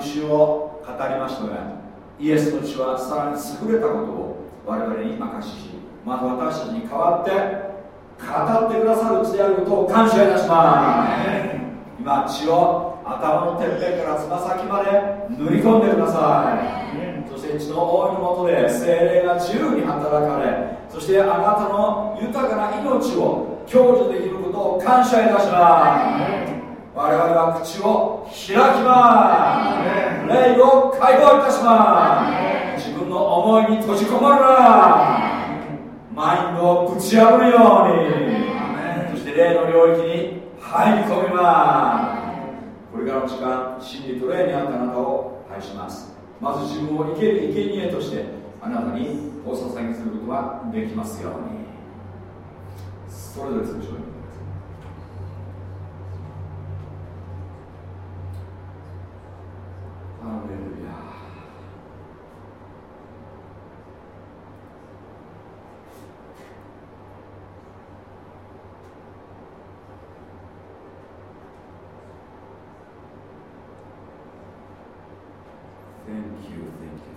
の血は復讐を語りましたがイエスの血はさらに優れたことを我々に任ししまた私たちに代わって語ってくださる血であることを感謝いたします。今血を頭のてっぺんからつま先まで塗り込んでください。そして血の覆いのもとで精霊が自由に働かれそしてあなたの豊かな命を享受できることを感謝いたします我々は口を開きます。霊を解放いたします。自分の思いに閉じこもるなマインドをぶち破るように。そして霊の領域に入り込みます。これからの時間真理と霊にあったあなたを愛します。まず自分を生ける生贄としてあなたにお捧げすることができますように。それぞれ通常にハレルヤ Thank you, thank you, thank you.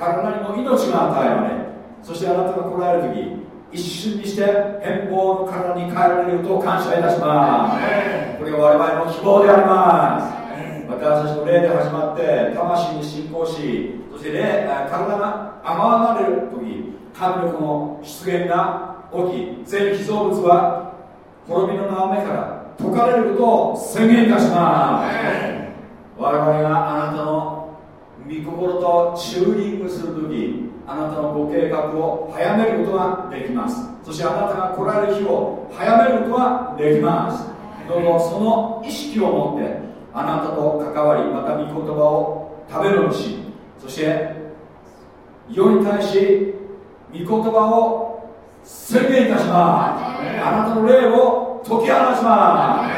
体にも命が与えられそしてあなたが来られる時一瞬にして変貌の体に変えられることを感謝いたします。これが我々の希望であります。私たちの霊で始まって魂に信仰しそして霊体が甘わなれる時神のこの出現が起き全被造物は滅びの名目から解かれることを宣言いたします。我々があなたの御心とチューニングする時あなたのご計画を早めることができます。そしてあなたが来られる日を早めることができます。どうぞその意識を持ってあなたと関わりまた御言葉を食べるのしそして世に対し御言葉を宣言いたします。あなたの霊を解き放ちま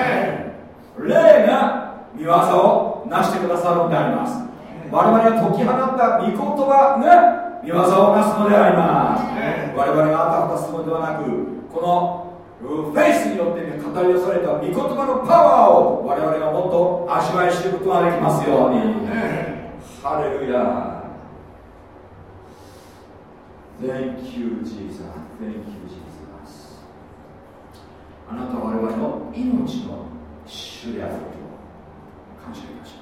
す。霊が見業を成してくださるのであります。我々が解き放った御言葉が見業をなすのであります、我々があたふたするのではなくこのフェイスによって語り出された御言葉のパワーを我々がもっと味わい知ることができますように、ハレルヤ Thank you, Jesus. Thank you, Jesus. あなたは我々の命の主であることを感謝いたします。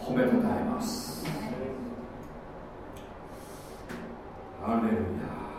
褒めたたえます。レルヤ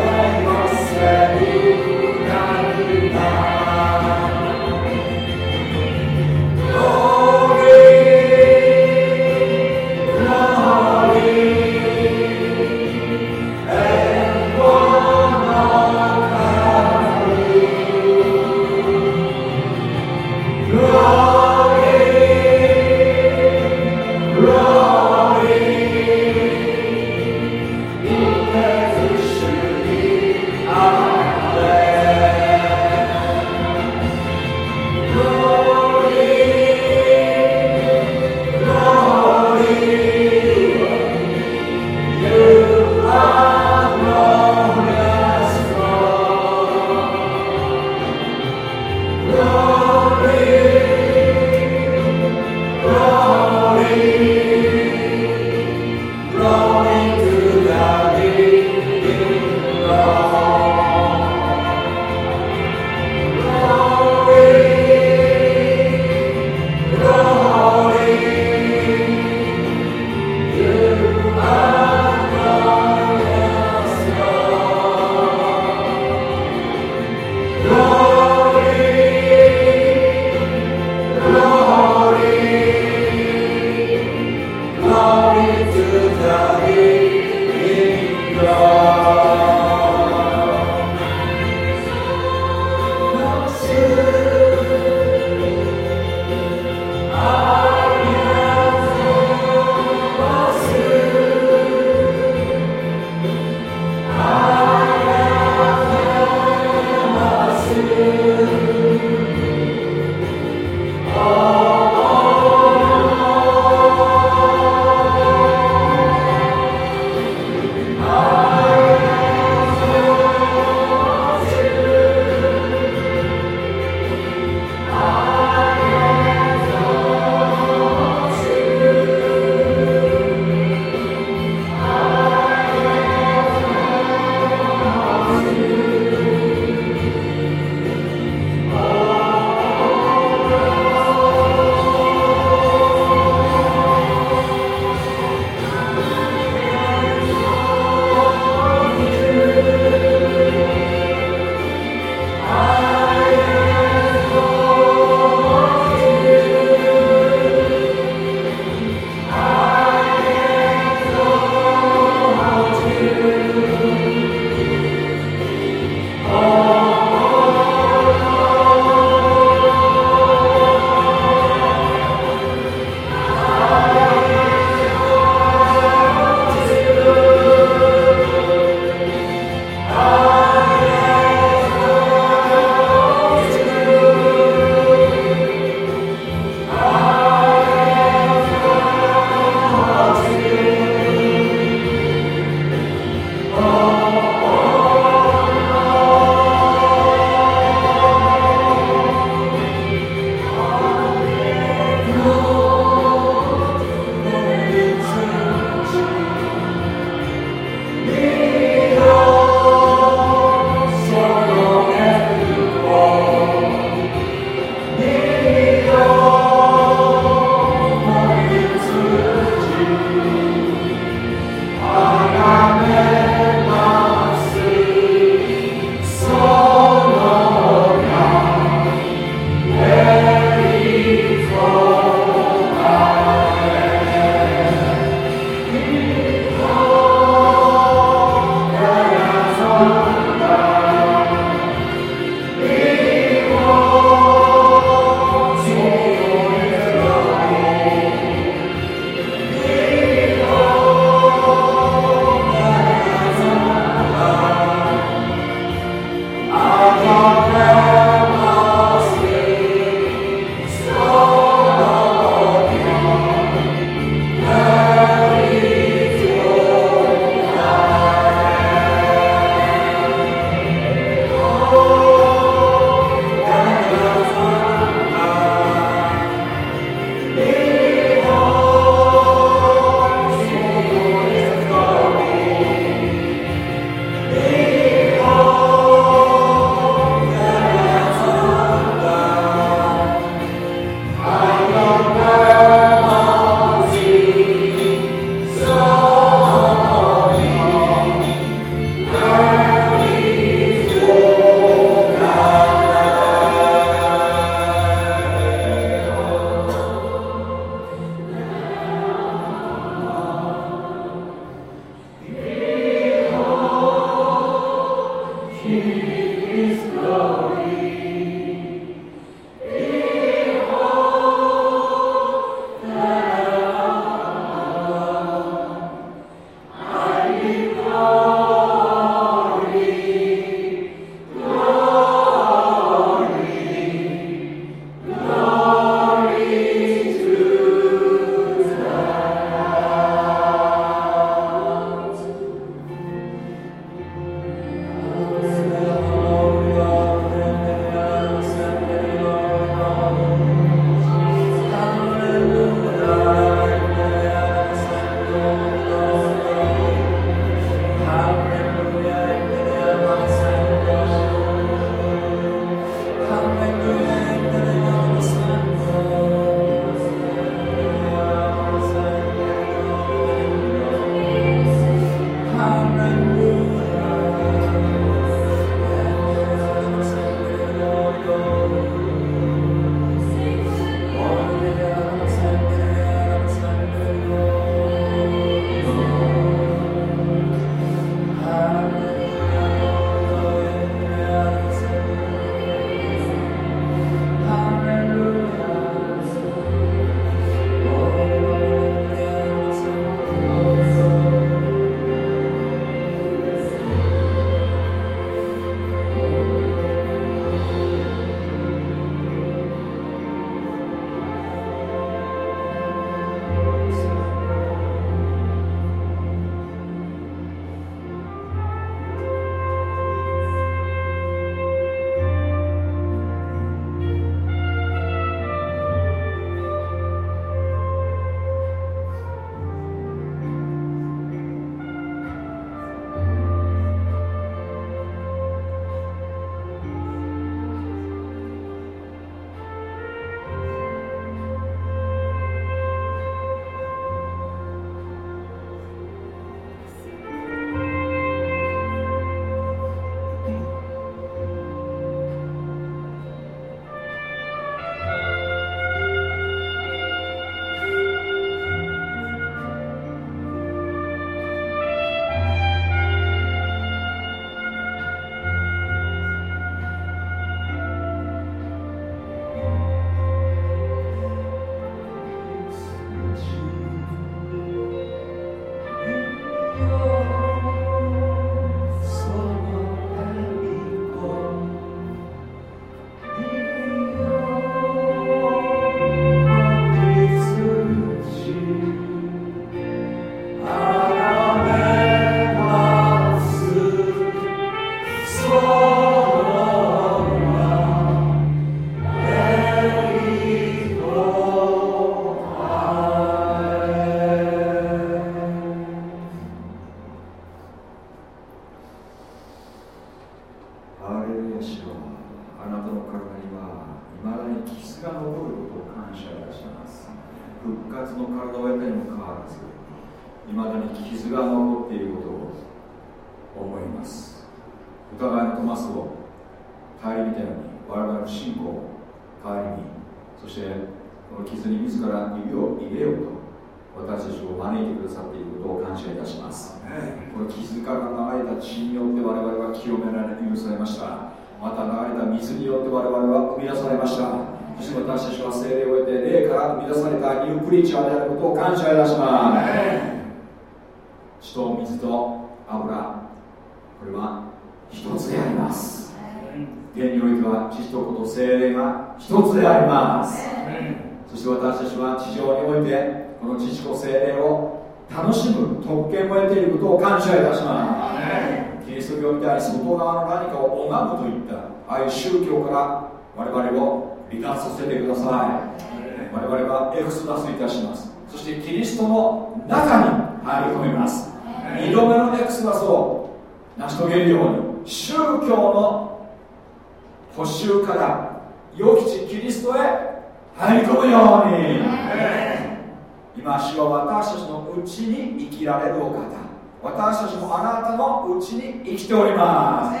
うちに生きております、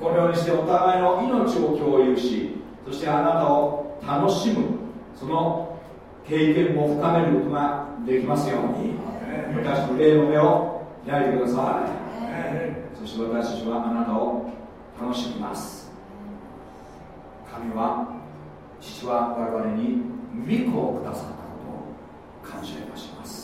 このようにしてお互いの命を共有しそしてあなたを楽しむその経験も深めることができますように私の霊の目を開いてください。そして私たちはあなたを楽しみます。神は父は我々に御子をくださったことを感謝いたします。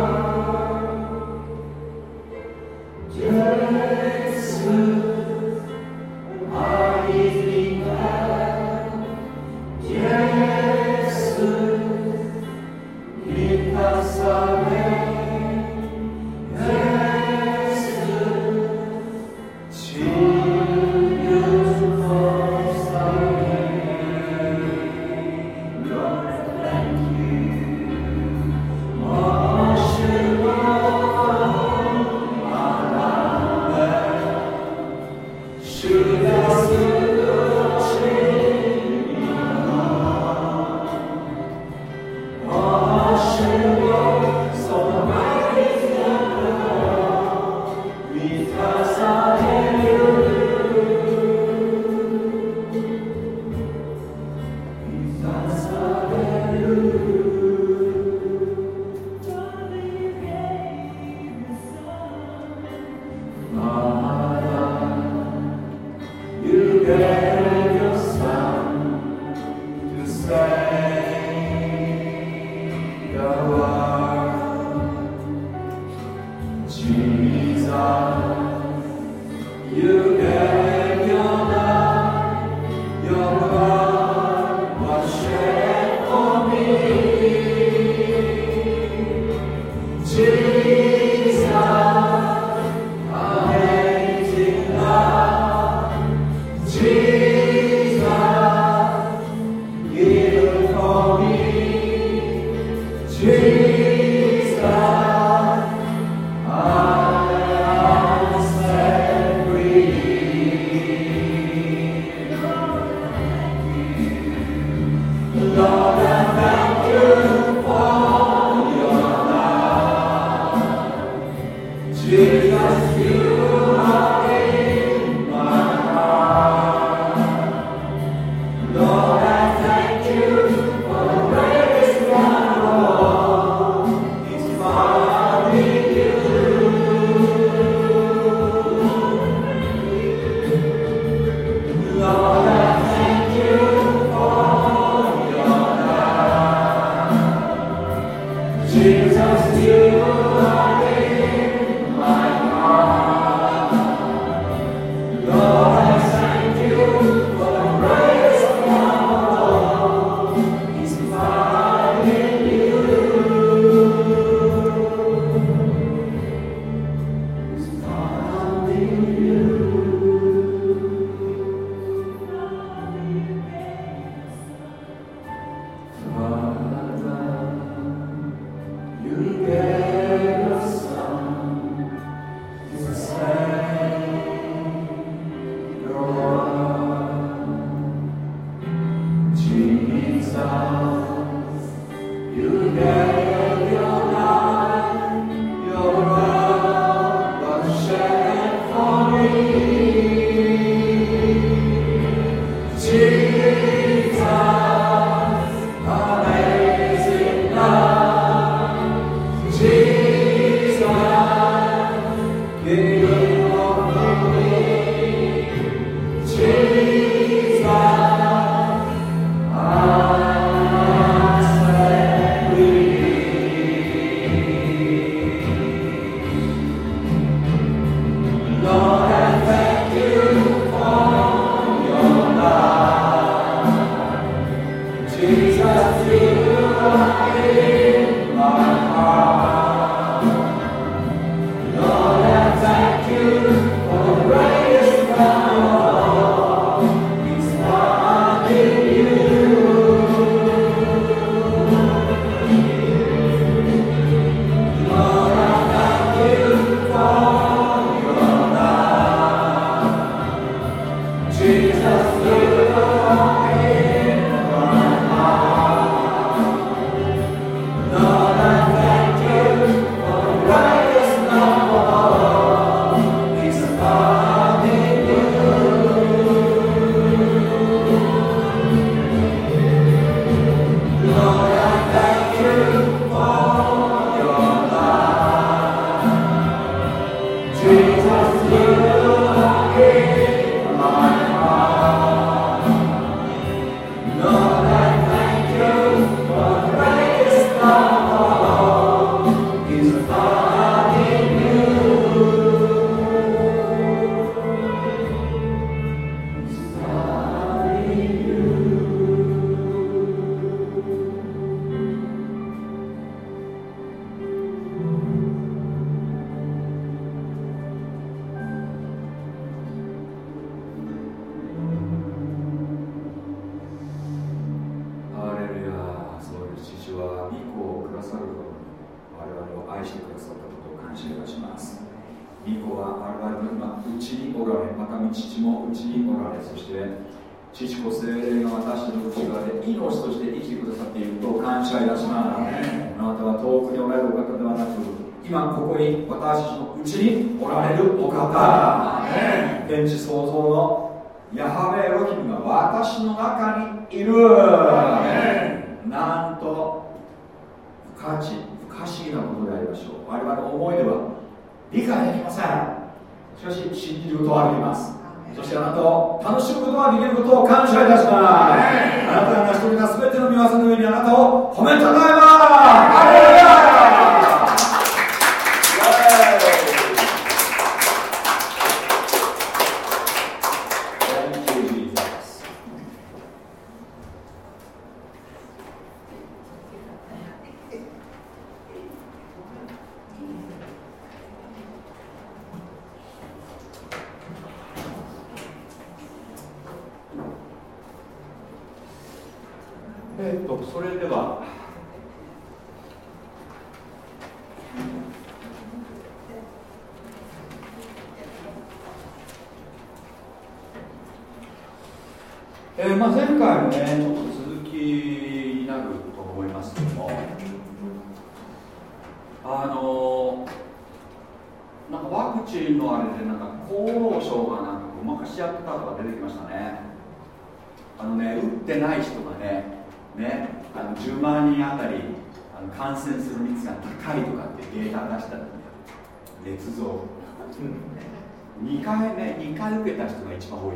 エ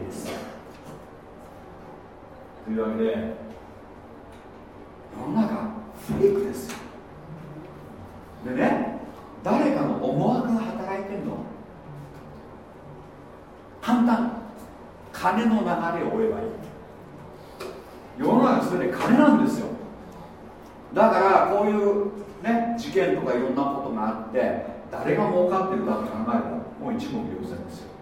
です。というわけで世の中フェイクですよ。でね誰かの思惑が働いてんの？簡単。金の流れを追えばいい。世の中それで金なんですよ。だからこういうね事件とかいろんなことがあって誰が儲かってるかって考えたらもう一目瞭然ですよ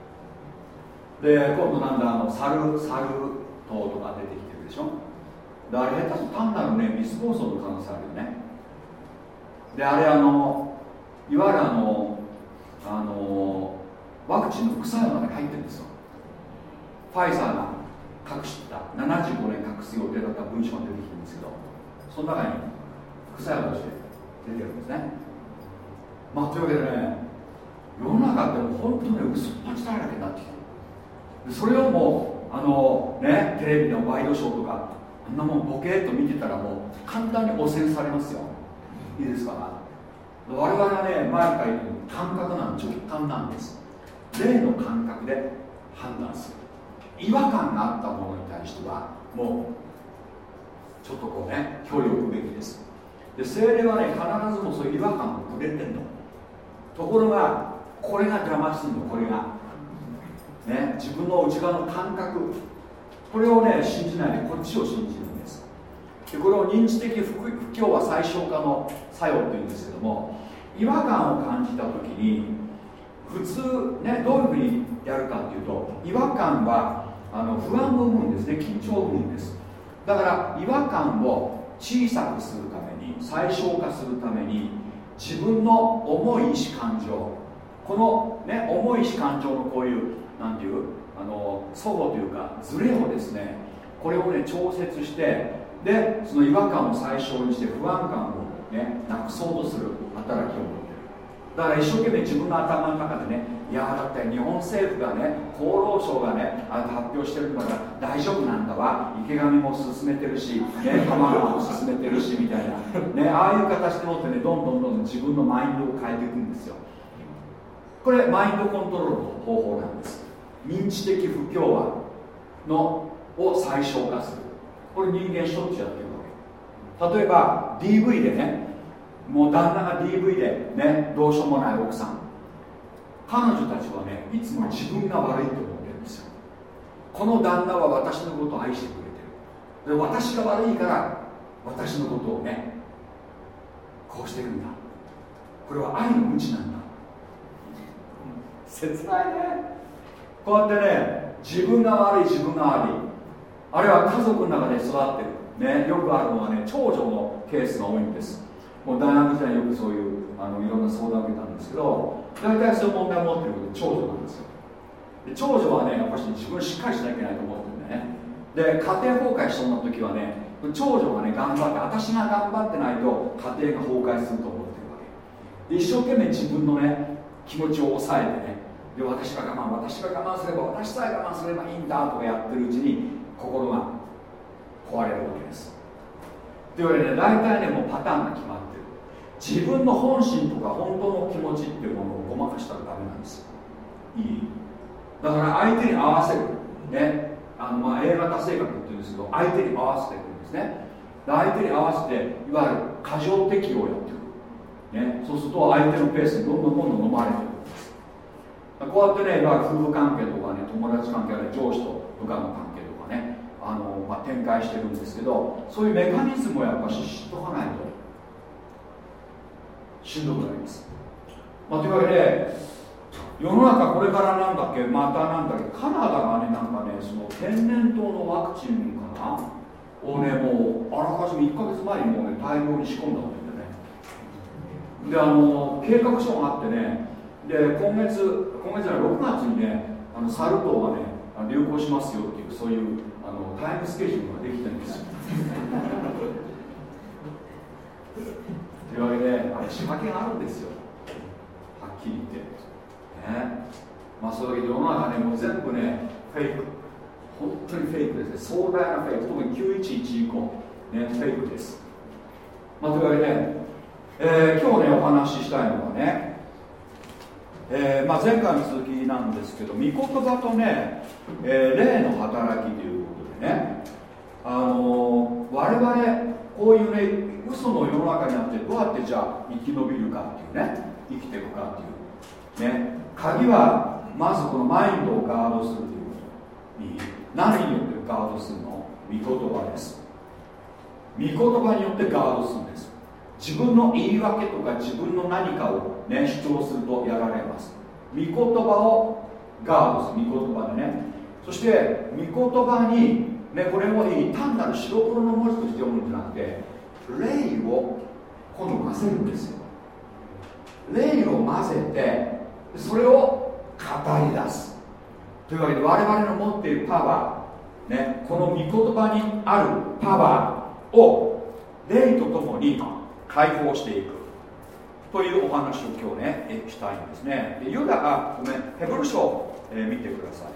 で今度なんだあのサルサル島とか出てきてるでしょ？であれ下手単なるねミス暴走の可能性あるよね。であれあのいわゆるあのあのワクチンの副作用の中に入ってるんですよ。ファイザーが隠した75年隠す予定だった文書が出てきてるんですけどその中に副作用として出てるんですね。まあというわけでね世の中って本当に嘘っぱちだらけになってきてそれをもうあのねテレビのワイドショーとかあんなもんボケっと見てたらもう簡単に汚染されますよ。いいですか？我々はね前から言う感覚なん直感なんです。例の感覚で判断する。違和感があったものに対してはもうちょっとこうね距離を置くべきです。で精霊はね必ずもそういう違和感をくれてんの。ところがこれが邪魔するの。これがね自分の内側の感覚。これをね信じないでこっちを信じるんです。でこれを認知的不協和最小化の作用というんですけども違和感を感じた時に普通ねどういうふうにやるかっていうと違和感はあの不安を生むんですね。緊張を生むんです。だから違和感を小さくするために最小化するために自分の重い意志感情この、ね、重い意志感情のこういうなんていうあの祖母というかズレをですね。これをね調節してでその違和感を最小にして不安感をねなくそうとする働きを持ってる。だから一生懸命自分の頭の中でねいやだって日本政府がね厚労省がねあ発表してるから大丈夫なんだわ。池上も進めてるし、ね、鎌川も進めてるしみたいな、ね、ああいう形でもってねどんどんどんどん自分のマインドを変えていくんですよ。これマインドコントロールの方法なんです認知的不協和のを最小化する。これ人間しょっちゅうやってるわけ。例えば DV でねもう旦那が DV でねどうしようもない奥さん。彼女たちはねいつも自分が悪いと思ってるんですよ。この旦那は私のことを愛してくれてる。で私が悪いから私のことをねこうしてるんだ。これは愛の無知なんだ。切ないね。こうやってね自分が悪い自分が悪いあるいは家族の中で育ってる、ね、よくあるのはね長女のケースが多いんです。もう大学時代よくそういうあのいろんな相談を受けたんですけど大体そういう問題を持ってること長女なんですよ。で長女はねやっぱり自分しっかりしなきゃいけないと思ってるんだよね。で家庭崩壊しそうな時はね長女がね頑張って私が頑張ってないと家庭が崩壊すると思ってるわけ。一生懸命自分のね気持ちを抑えてねで私が我慢私が我慢すれば私さえ我慢すればいいんだとかやってるうちに心が壊れるわけです。というわけで、ね、大体ねもうパターンが決まってる。自分の本心とか本当の気持ちっていうものをごまかしたらダメなんです。いい。だから相手に合わせる。ね。あのまあ A 型性格っていうんですけど相手に合わせていくんですね。相手に合わせていわゆる過剰適応をやっていく、ね、そうすると相手のペースにどんどんどんどん飲まれていくこうやってねいわゆる夫婦関係とかね友達関係上司と部下の関係とかねあの、まあ、展開してるんですけどそういうメカニズムをやっぱし知っとかないとしんどくなります、まあ、というわけで世の中これからなんだっけまたなんだっけカナダがねなんかねその天然痘のワクチンかな？をねもうあらかじめ1か月前にもうね大量に仕込んだわけでね。であの計画書があってねで今月今月じゃ6月にねあのサル痘がね流行しますよっていうそういうあのタイムスケジュールができてるんですよ。というわけであれ仕掛けがあるんですよ。はっきり言って。ね。まあそれだけで世の中ねもう全部ねフェイク。本当にフェイクですね。壮大なフェイク。特に911以降ねフェイクです。まあというわけで、えー、今日ねお話ししたいのはねえーまあ、前回の続きなんですけど御言葉とね、えー、霊の働きということでねあのー、我々こういうね嘘の世の中にあってどうやってじゃあ生き延びるかっていうね生きていくかっていうね鍵はまずこのマインドをガードするということ。いい何によってガードするの？御言葉です。御言葉によってガードするんです。自分の言い訳とか自分の何かを、ね、主張するとやられます。御言葉をガードする。御言葉でね。そして御言葉に、ね、これもいい単なる白黒の文字として読むんじゃなくて霊を今度混ぜるんですよ。霊を混ぜてそれを語り出す。というわけで我々の持っているパワー、ね、この御言葉にあるパワーを霊とともに解放していく。というお話を今日ねしたいんですね。でユダがごめんヘブル書、えー、見てください。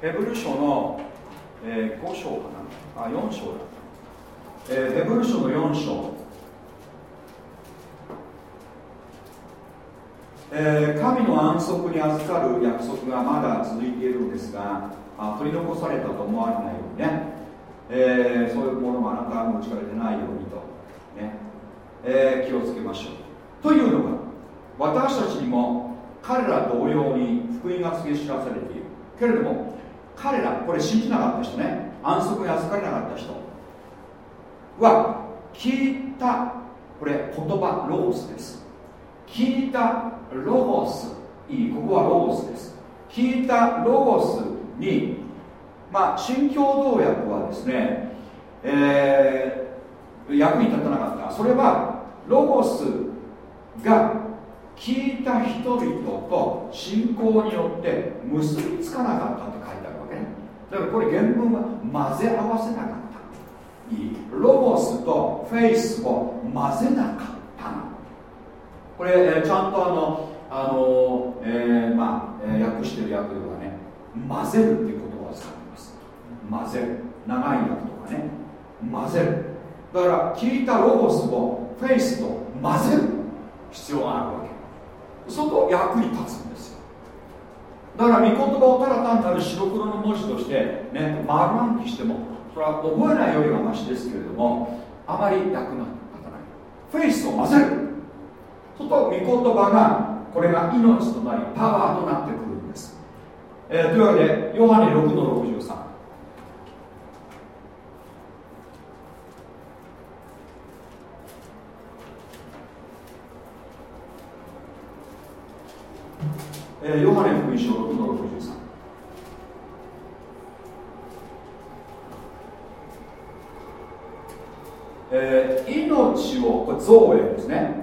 ヘブル書の、えー、5章かな？あ4章だ、えー、ヘブル書の4章。えー、神の安息に預かる約束がまだ続いているのですがあ取り残されたと思われないようにね、えー、そういうものもあなたの力でないようにと、ね。えー、気をつけましょう。というのが私たちにも彼ら同様に福音が告げ知らされている。けれども彼らこれ信じなかった人ね。安息に預かれなかった人は聞いたこれ言葉ロゴスです。聞いたロゴス。いいここはロゴスです。聞いたロゴスにまあ新共同訳はですね、えー、役に立たなかった。それはロゴスが聞いた人々と信仰によって結びつかなかったって書いてあるわけね。だからこれ原文は混ぜ合わせなかった。いい。ロゴスとフェイスを混ぜなかったこれ、えー、ちゃんとあの、あのえー、まあ、えー、訳してる訳ではね混ぜるっていう混ぜる。長い訳とかね。混ぜる。だから聞いたロゴスをフェイスと混ぜる。必要があるわけ。そうすると役に立つんですよ。だから御言葉をただ単なる白黒の文字としてね丸暗記してもそれは覚えないよりはましですけれどもあまり役に立たない。フェイスを混ぜる。すると御言葉がこれが命となりパワーとなってくるんです、えー、というわけでヨハネ6の63えー、ヨハネ福音書6の63えー、命をこれ造営ですね。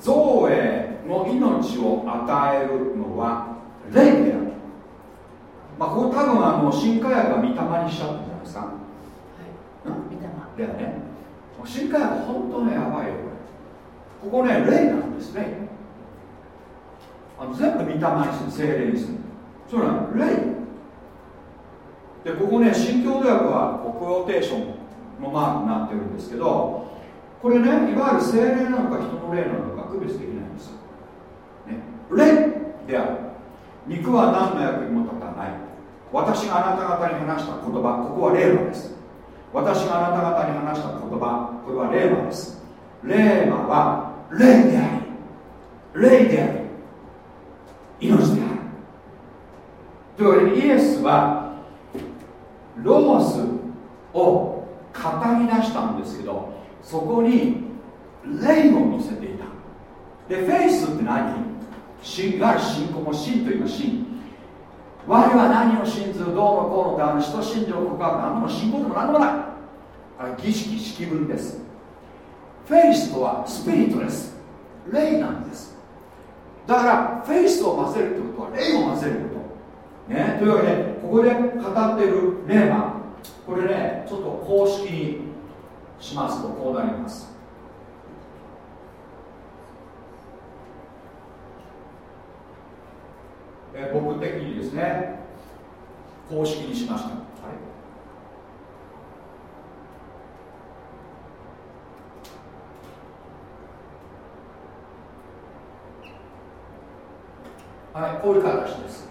造営の命を与えるのは霊である。まあここ多分あの新化薬が御霊にしちゃったんじゃないですか。はい。御霊だよね。新化薬本当ねやばいよこれ。ここね霊なんですねあの全部御霊にする精霊にする。それは霊でここね新共同訳はクオーテーションのマークになってるんですけどこれねいわゆる精霊なのか人の霊なのか区別できないんですよ、ね、霊である。肉は何の役にも立たない。私があなた方に話した言葉ここは霊魔です。私があなた方に話した言葉これは霊魔です。霊魔は霊であり。霊であり命であるというわけでイエスはロゴスを語り出したんですけどそこに霊を乗せていた。でフェイスって何？いわゆる信仰も信というのは信我は何を信ずる？どうのこうのってあの人信条告白。何でも信仰でも何でもない。あれ儀式式文です。フェイスとはスピリットです。霊なんです。だからフェイスを混ぜるってことは霊を混ぜること。ね。というわけでここで語っている霊はこれねちょっと公式にしますとこうなります。え僕的にですね公式にしました、はい、こういう形です。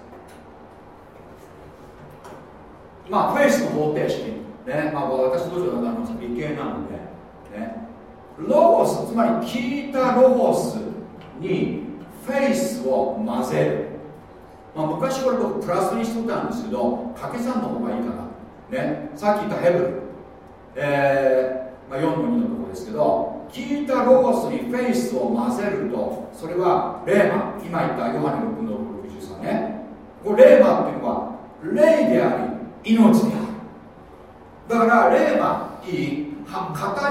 まあ、フェイスの方程式、ね。まあ、私どうしようあの理系なので、ね、ロゴス、つまり聞いたロゴスにフェイスを混ぜる、まあ、昔これ僕プラスにしとったんですけど掛け算の方がいいかな、ね、さっき言ったヘブル、えーまあ、4の2のところですけど。聞いたロゴスにフェイスを混ぜるとそれはレーマ今言ったヨハネの分の63ね。これレーマっていうのは霊であり命であるだから霊魔いい語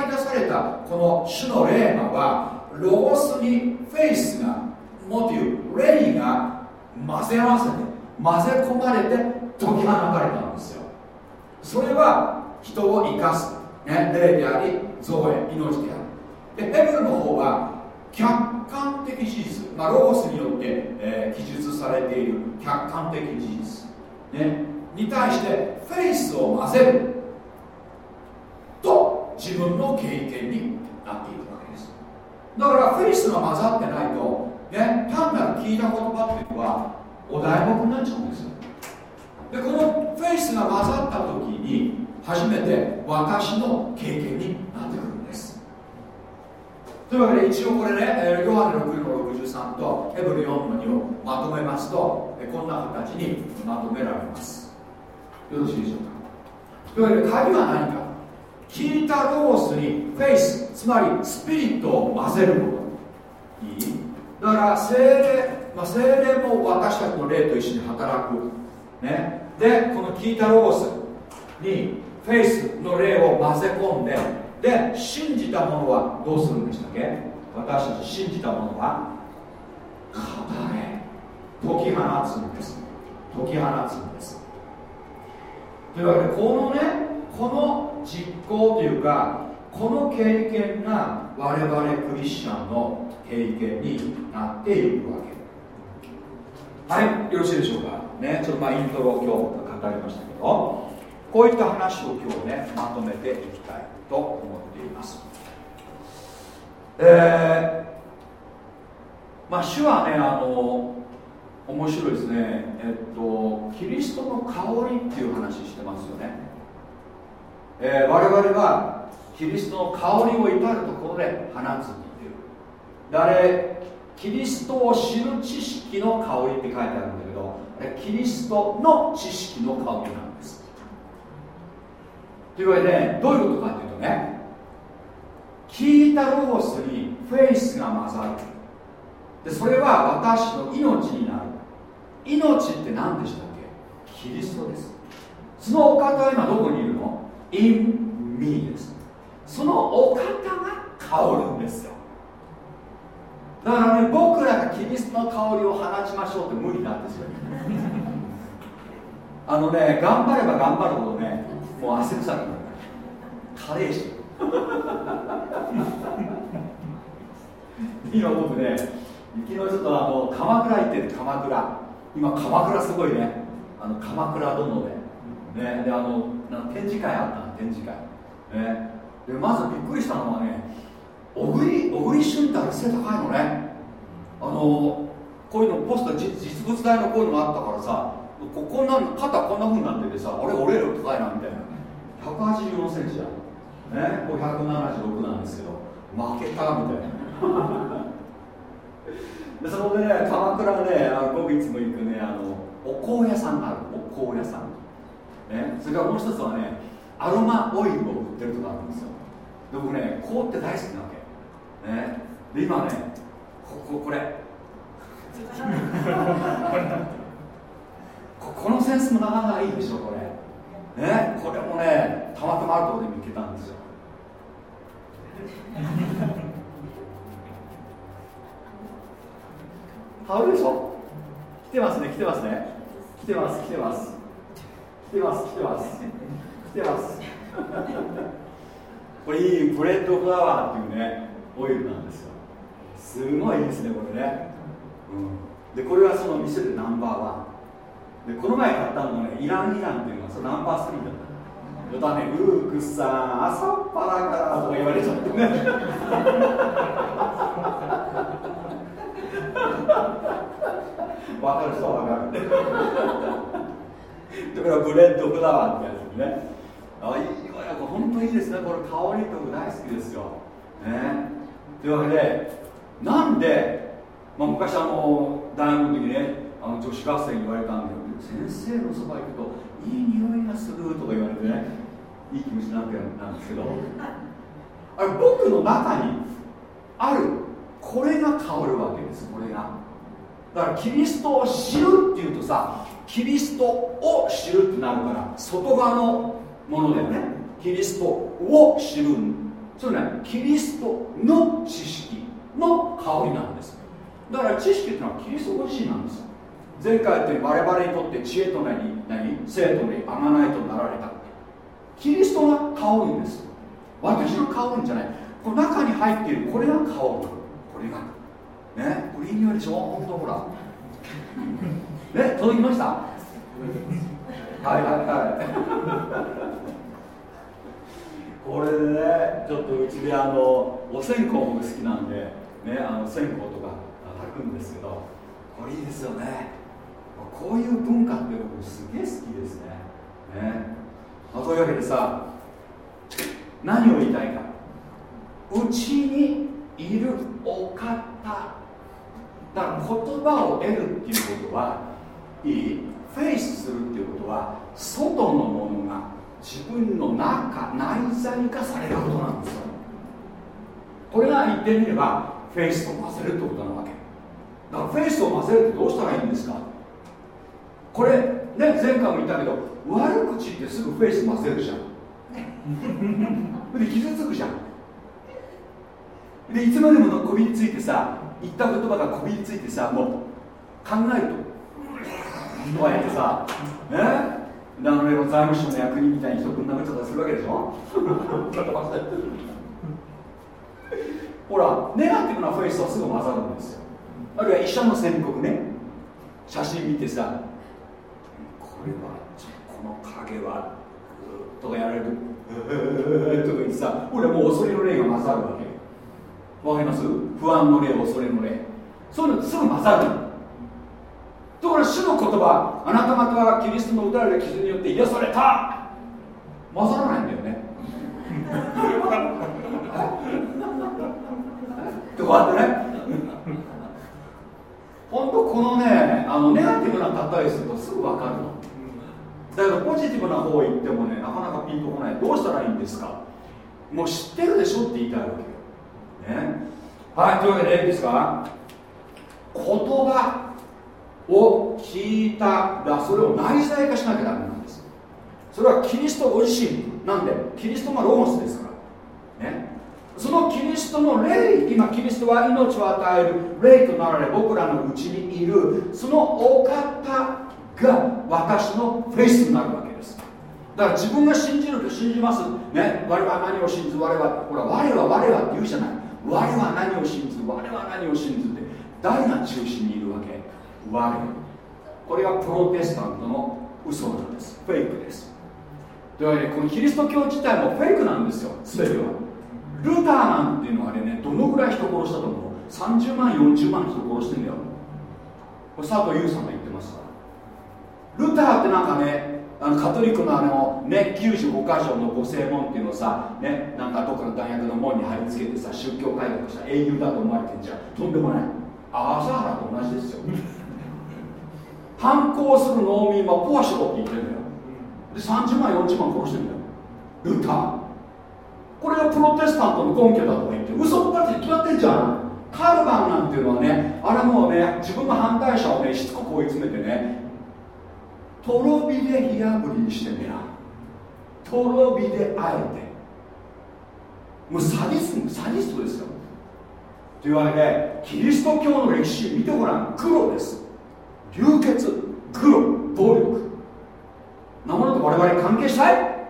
り出されたこの主の霊魔はロゴスにフェイスがもっという霊が混ぜ合わせて混ぜ込まれて解き放たれたんですよ。それは人を生かす、ね、霊であり造営命であるでヘブルの方は客観的事実、まあ、ロゴスによって、えー、記述されている客観的事実、ね、に対してフェイスを混ぜる。と自分の経験になっていくわけです。だからフェイスが混ざってないとね単なる聞いた言葉っていうのはお題目になっちゃうんですよ。でこのフェイスが混ざった時に初めて私の経験になってくる。というわけで一応これねヨハネ6の63とヘブル4の2をまとめますとこんな形にまとめられます。よろしいでしょうか？というわけで鍵は何か？聞いたロゴスにフェイスつまりスピリットを混ぜること。いい？だから精霊、まあ、精霊も私たちの霊と一緒に働く。ね？でこの聞いたロゴスにフェイスの霊を混ぜ込んでで信じたものはどうするんでしたっけ？私たち信じたものは語れ。解き放つんです。解き放つんです。というわけでこのねこの実行というかこの経験が我々クリスチャンの経験になっていくわけ。はいよろしいでしょうか？ねちょっとまあイントロを今日語りましたけどこういった話を今日ねまとめていきたい。と思っています。えー、まあ主はねあの面白いですね。えっとキリストの香りっていう話してますよね、えー、我々はキリストの香りを至るところで放つって言ってる誰キリストを知る知識の香りって書いてあるんだけどキリストの知識の香りなんです。というわけでどういうことかっていうとね聞いたロゴスにフェイスが混ざる。でそれは私の命になる。命って何でしたっけ？キリストです。そのお方は今どこにいるの？In me です。そのお方が香るんですよ。だからね僕らがキリストの香りを放ちましょうって無理なんですよ。あのね頑張れば頑張るほどねもう汗臭くなる。カレーし今僕ね昨日ちょっとあの鎌倉行ってる鎌倉。今鎌倉すごいね。あの鎌倉殿で。ねであのな展示会あった展示会。ね。でまずびっくりしたのはね小栗小栗旬ってあれ背高いのね。あのこういうのポスト実物大のこういうのがあったからさここんな肩こんなふうになっててさあれ折れる高いなみたいな。184センチだねこれ176なんですけど。負けたみたいな。でそこでね鎌倉ねあの僕いつも行くねあのお香屋さんがある。お香屋さん、ね、それからもう一つはねアロマオイルを売ってるとこあるんですよ。で僕ね香って大好きなわけ、ね、で今ねこここれ。このセンスもなかなかいいでしょこれねこれもねたまたまあるところで見つけたんですよ。羽織でしょ？来てますね来てますね。来てます来てます。来てます来てます。来てます。これいい bread flower っていうねオイルなんですよ。すごいいいですねこれね、うん、でこれはその店でナンバーワン。でこの前買ったのもねイランイランっていうのはそのナンバースリーだった。またね、ルークさん、朝っぱらからとか言われちゃってね。分かる人は分かる。だから bread flower ってやつね。あいいわや本当にいいですね。これ香りとか大好きですよ、ね、というわけでなんで、まあ、昔あの大学の時ねあの女子学生に言われたんだけど先生のそば行くといい匂いがするとか言われてねいい気持ちになってなんですけど あれ僕の中にあるこれが香るわけですこれが。だからキリストを知るっていうとさキリストを知るってなるから外側のものだよね。キリストを知るそれねキリストの知識の香りなんですだから知識っていうのはキリストご自身なんです前回言ったように我々にとって知恵となり何？生徒にあがないとなられた。キリストが香るんです。私が香るんじゃない。この中に入っている。これが香るこれが。ね？これいい匂いでしょ？本当ほら。ね？届きました？はいはいはい。これでねちょっとうちであのお線香も好きなんでねあの線香とか炊くんですけど。これいいですよねこういう文化って僕すげえ好きですね。ね。まあ、というわけでさ何を言いたいか。うちにいるお方だ。から言葉を得るっていうことはいい。フェイスするっていうことは外のものが自分の中内在化されることなんですよ。これが言ってみればフェイスと混ぜるってことなわけ。だからフェイスを混ぜるってどうしたらいいんですか？これね前回も言ったけど悪口ってすぐフェイス混ぜるじゃん。で傷つくじゃん。でいつまでもこびりついてさ言った言葉がこびりついてさもう考えると。こうやってさねあの財務省の役人みたいに人ぶん殴っちゃったりするわけでしょ？ほらネガティブなフェイスはすぐ混ざるんですよ。あるいは医者の宣告ね。写真見てさこれはこの影はとかやられる。とか言ってさ俺もう恐れの霊が混ざるわけ。わかります？不安の霊恐れの霊。そういうのすぐ混ざるところ主の言葉あなた方はキリストの打たれた傷によって癒された。混ざらないんだよね。ってこうやってね。本当このねあのネガティブな例えするとすぐ分かるの。だけどポジティブな方行ってもねなかなかピンとこない。どうしたらいいんですか？もう知ってるでしょって言いたいわけよ。ね、はいというわけでいいですか？言葉を聞いた。らそれを内在化しなきゃダメなんです。それはキリストご自身。なんで？キリストがロゴスですから。ね。そのキリストの霊今キリストは命を与える霊となられ僕らのうちにいる。そのお方が私のフェイスになるわけです。だから自分が信じると信じます。ね我は何を信ず我はほら我は我はって言うじゃない。我は何を信ず我は何を信ずって誰が中心にいるわけ。我。これがプロテスタントの嘘なんです。フェイクです。というわけでこのキリスト教自体もフェイクなんですよ。全ては。ルターなんていうのはねどのぐらい人殺したと思う？30万40万人殺してんだよ。これ佐藤優さんが言ってますから。ルターってなんかねあのカトリックのあの、ね、95箇所のご正門っていうのをさ、ね、なんかどっかの大学の門に貼り付けてさ宗教改革した英雄だと思われてんじゃん。とんでもない。朝原と同じですよ。反抗する農民はポアしろって言ってんだよ。で30万40万殺してんだよ。ルター。これがプロテスタントの根拠だとか言って嘘っぱって決まってんじゃん。カルバンなんていうのはねあれもうね自分の反対者をねしつこく追い詰めてねとろ火で火あぶりにしてみな。とろ火であえて。もうサディスムサディストですよ。というわけでキリスト教の歴史見てごらん。黒です。流血黒暴力。なものと我々関係したい？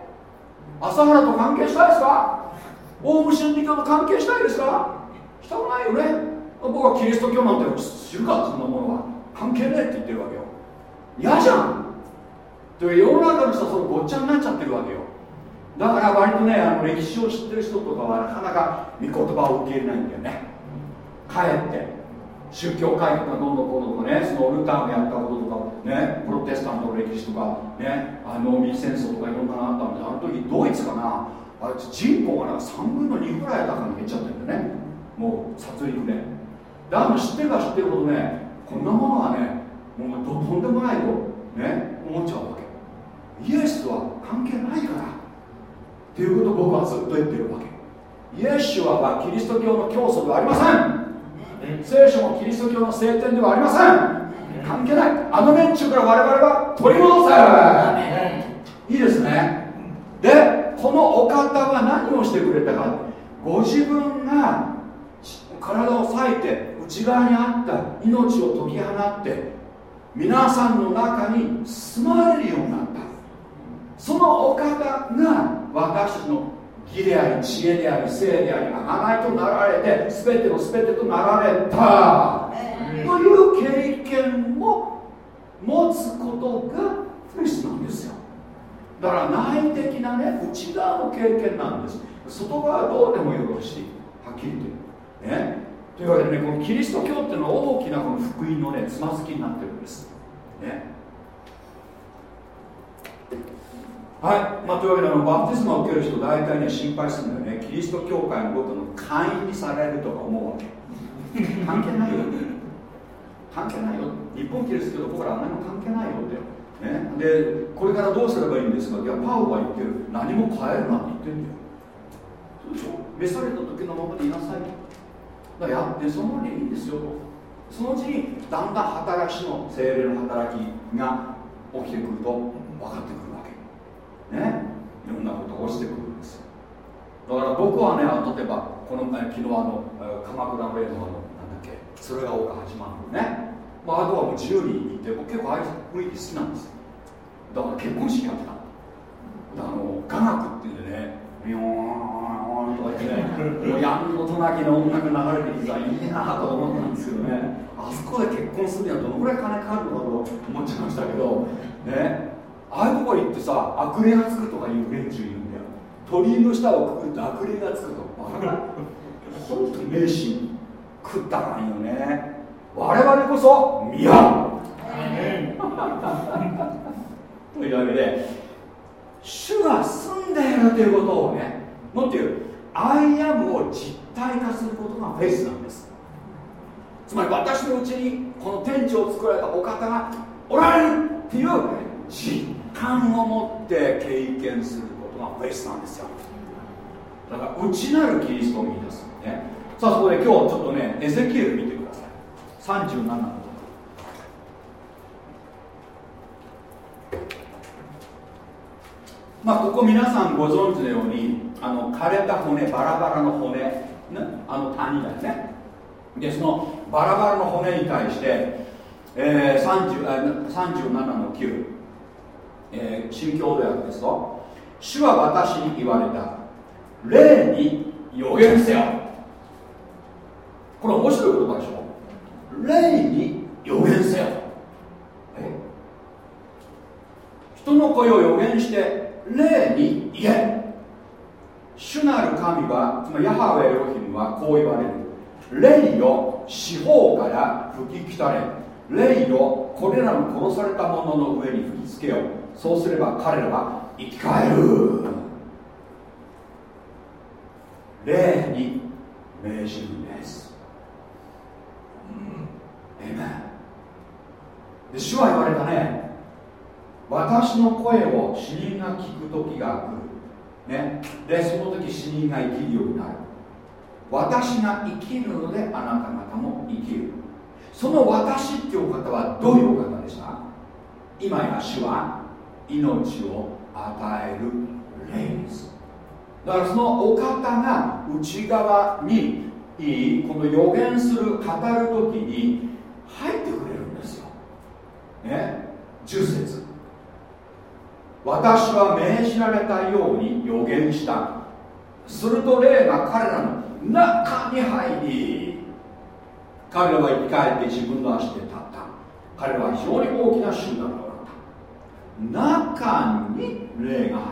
朝原と関係したいですか？オウム真理教と関係したいですか？したくないよね。僕はキリスト教なんて知るかそんなものは。関係ねえって言ってるわけよ。嫌じゃん。世の中の人はそのごっちゃになっちゃってるわけよ。だから割とねあの歴史を知ってる人とかはなかなか御言葉を受け入れないんだよね。かえって宗教改革がどんどんどんどんねそのルターがやったこととかねプロテスタントの歴史とかねあ農民戦争とかいろんなのあったんであの時ドイツかなあ人口がなんか3分の2ぐらいだから減っちゃってるんだよね。もう殺戮で。であの知ってるか知ってるほどねこんなものはねもうとんでもないとね思っちゃうわけ。イエスとは関係ないから。っていうことを僕はずっと言ってるわけ。イエスはキリスト教の教祖ではありません。聖書もキリスト教の聖典ではありません。関係ない。あの連中から我々は取り戻せ。いいですね。でこのお方は何をしてくれたか。ご自分が体を裂いて内側にあった命を解き放って皆さんの中に住まれるようになったそのお方が私たちの義であり知恵であり聖であり贖いとなられて全ての全てとなられた。という経験を持つことがフェイスなんですよ。だから内的なね内側の経験なんです。外側はどうでもよろしい。はっきり言って。ね。というわけでねこのキリスト教っていうのは大きなこの福音のねつまずきになってるんです。ねはい、まあ、というわけであのバプテスマを受ける人大体ね心配するんだよね。キリスト教会の僕の会員にされるとか思うわけ。関係ないよ。関係ないよ。日本キリスト教と僕らは何も関係ないよって。ね、でこれからどうすればいいんですか？いやパウは言ってる。何も変えるなんて言ってるんだよ。そうでしょ？召された時のままでいなさい。だやってそのままでいいんですよそのうちにだんだん働きの精霊の働きが起きてくると分かってくる。ねいろんなことが落ちてくるんです。よだから僕はね例えばこの昨日あの鎌倉の例のあのなんだっけ鶴岡八幡宮ね、まあ、あとはもう自由に行って僕結構ああいう雰囲気好きなんです。だから結婚式やってた。あの雅楽っていうんでねビヨーンとか言ってねもうやんの隣の音楽流れてきたらいいなと思ったんですけどね。あそこで結婚するにはどのぐらい金かかるのかと思っちゃいましたけどね。ああいうとこ行ってさ悪霊がつくとかいう連中いるんだよ。鳥居の下をくぐると悪霊がつくと。本当に迷信くだらんよね。我々こそ見合う。というわけで主が住んでいるということをねもっと言う I am を実体化することがフェイスなんです。つまり私のうちにこの天地を作られたお方がおられるっていう実感を持って経験することがフェイスなんですよ。だから内なるキリストを見出すね。さあそこで今日ちょっとねエゼキエル見てください。37のまあここ皆さんご存知のようにあの枯れた骨バラバラの骨あの谷だよね。でそのバラバラの骨に対して、えー、30 37の9、えー、新共同訳ですと主は私に言われた。霊に予言せよ。これ面白い言葉でしょ。霊に予言せよ。人の声を予言して霊に言え。主なる神はつまりヤハウェエロヒムはこう言われる。霊よ四方から吹き来たれ霊よこれらの殺された者の上に吹きつけよ。そうすれば彼らは生き返る。霊に命じるんです。えめで主は言われたね。私の声を死人が聞く時が来る。ね、でその時死人が生きるようになる。私が生きるのであなた方も生きる。その私っていう方はどういうお方でした？今や主は命を与える霊ですだからそのお方が内側にいいこの予言する語る時に入ってくれるんですよ。ね？10節。私は命じられたように予言した。すると霊が彼らの中に入り彼らは生き返って自分の足で立った。彼らは非常に大きな集団中に霊が入っ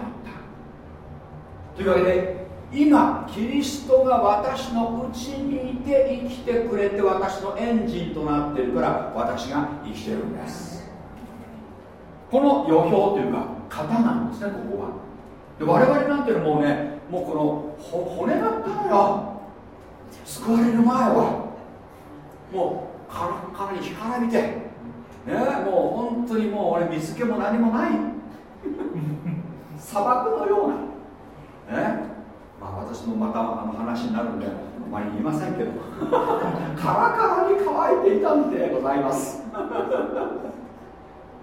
た。というわけで今キリストが私のうちにいて生きてくれて私のエンジンとなっているから私が生きてるんです。この予表というか型なんですねここは。で我々なんていうのもうねもうこの骨だったのよ。救われる前はもうカラッカラに干からびてねもう本当にもう俺水気も何もない。砂漠のような。ねまあ私のまたあの話になるんであまり言いませんけど。カラカラに乾いていたんでございます。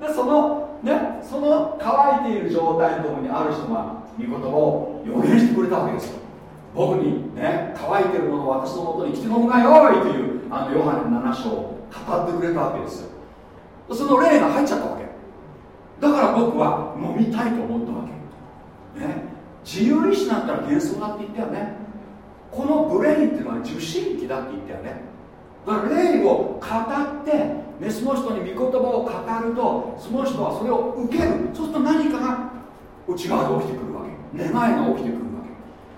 でそのねその乾いている状態のところにある人が御言葉を予言してくれたわけですよ。僕にね乾いてるものを私のもとに来て飲むがよいというあのヨハネ7章を語ってくれたわけですよその霊が入っちゃったわけ。だから僕は飲みたいと思ったわけ。ね。自由意志なんたら幻想だって言ったよね。このブレインっていうのは受信機だって言ったよね。だから霊を語ってね、その人に御言葉を語るとその人はそれを受ける。そうすると何かが内側で起きてくるわけ。願いが起きてくるわ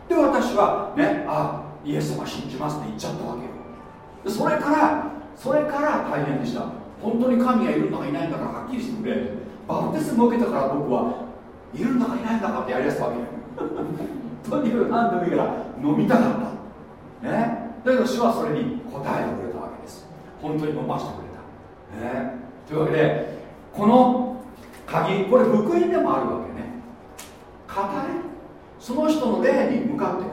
け。で私はねあイエス様信じますって言っちゃったわけよ。それからそれから大変でした。本当に神がいるんだかいないんだかはっきりしてくれ。バプテスマ受けたから僕はいるんだかいないんだかってやりやすいわけ。とにかく何でもいいから飲みたかった。ね。だけど主はそれに答えてくれたわけです。本当に飲ませてくれた、ね、というわけでこの鍵これ福音でもあるわけね。語れ。その人の霊に向かって語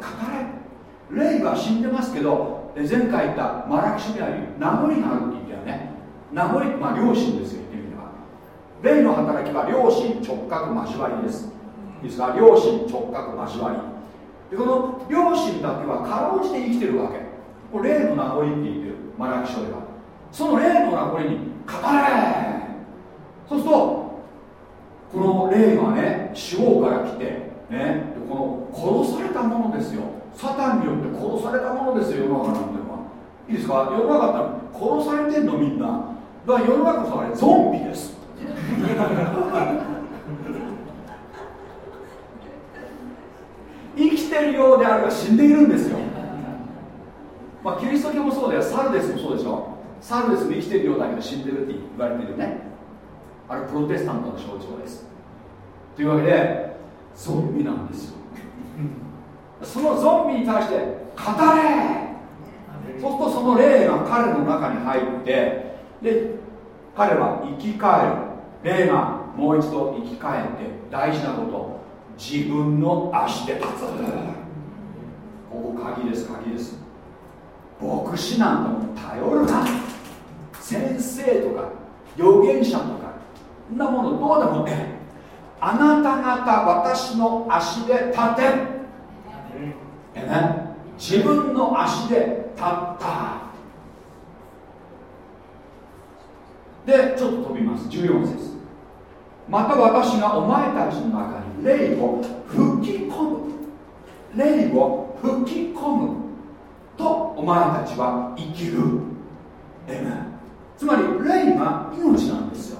れ。霊は死んでますけど前回言ったマラキシュにある名残があるって言ったよね。名残まあ良心ですよ言ってみれば。霊の働きは良心直角交わりです。いいですか良心直角交わり。でこの良心だけはかろうじて生きてるわけ。これ霊の名残って言ってる。マラキ書では。その霊の名残に語れ。そうするとこの霊がね四方から来てねこの殺されたものですよ。サタンによって殺されたものですよ世の中なんていうのは。いいですか？世の中って殺されてんのみんな。だから世の中さあれゾンビです。生きてるようであれば死んでいるんですよ。まあキリスト教もそうだよ。サルデスもそうでしょ。サルデスも生きてるようだけど死んでるって言われてるね。あれプロテスタントの象徴です。というわけでゾンビなんですよ。そのゾンビに対して語れ。そうするとその霊が彼の中に入ってで彼は生き返る。霊がもう一度生き返って大事なこと。自分の足で立つ。ここ鍵です鍵です。牧師なんても頼るな。先生とか預言者とかんなものどうでも。えあなた方私の足で立て。えね。自分の足で立ったでちょっと飛びます。14節。また私がお前たちの中に霊を吹き込む。霊を吹き込む。とお前たちは生きる。つまり霊が命なんですよ。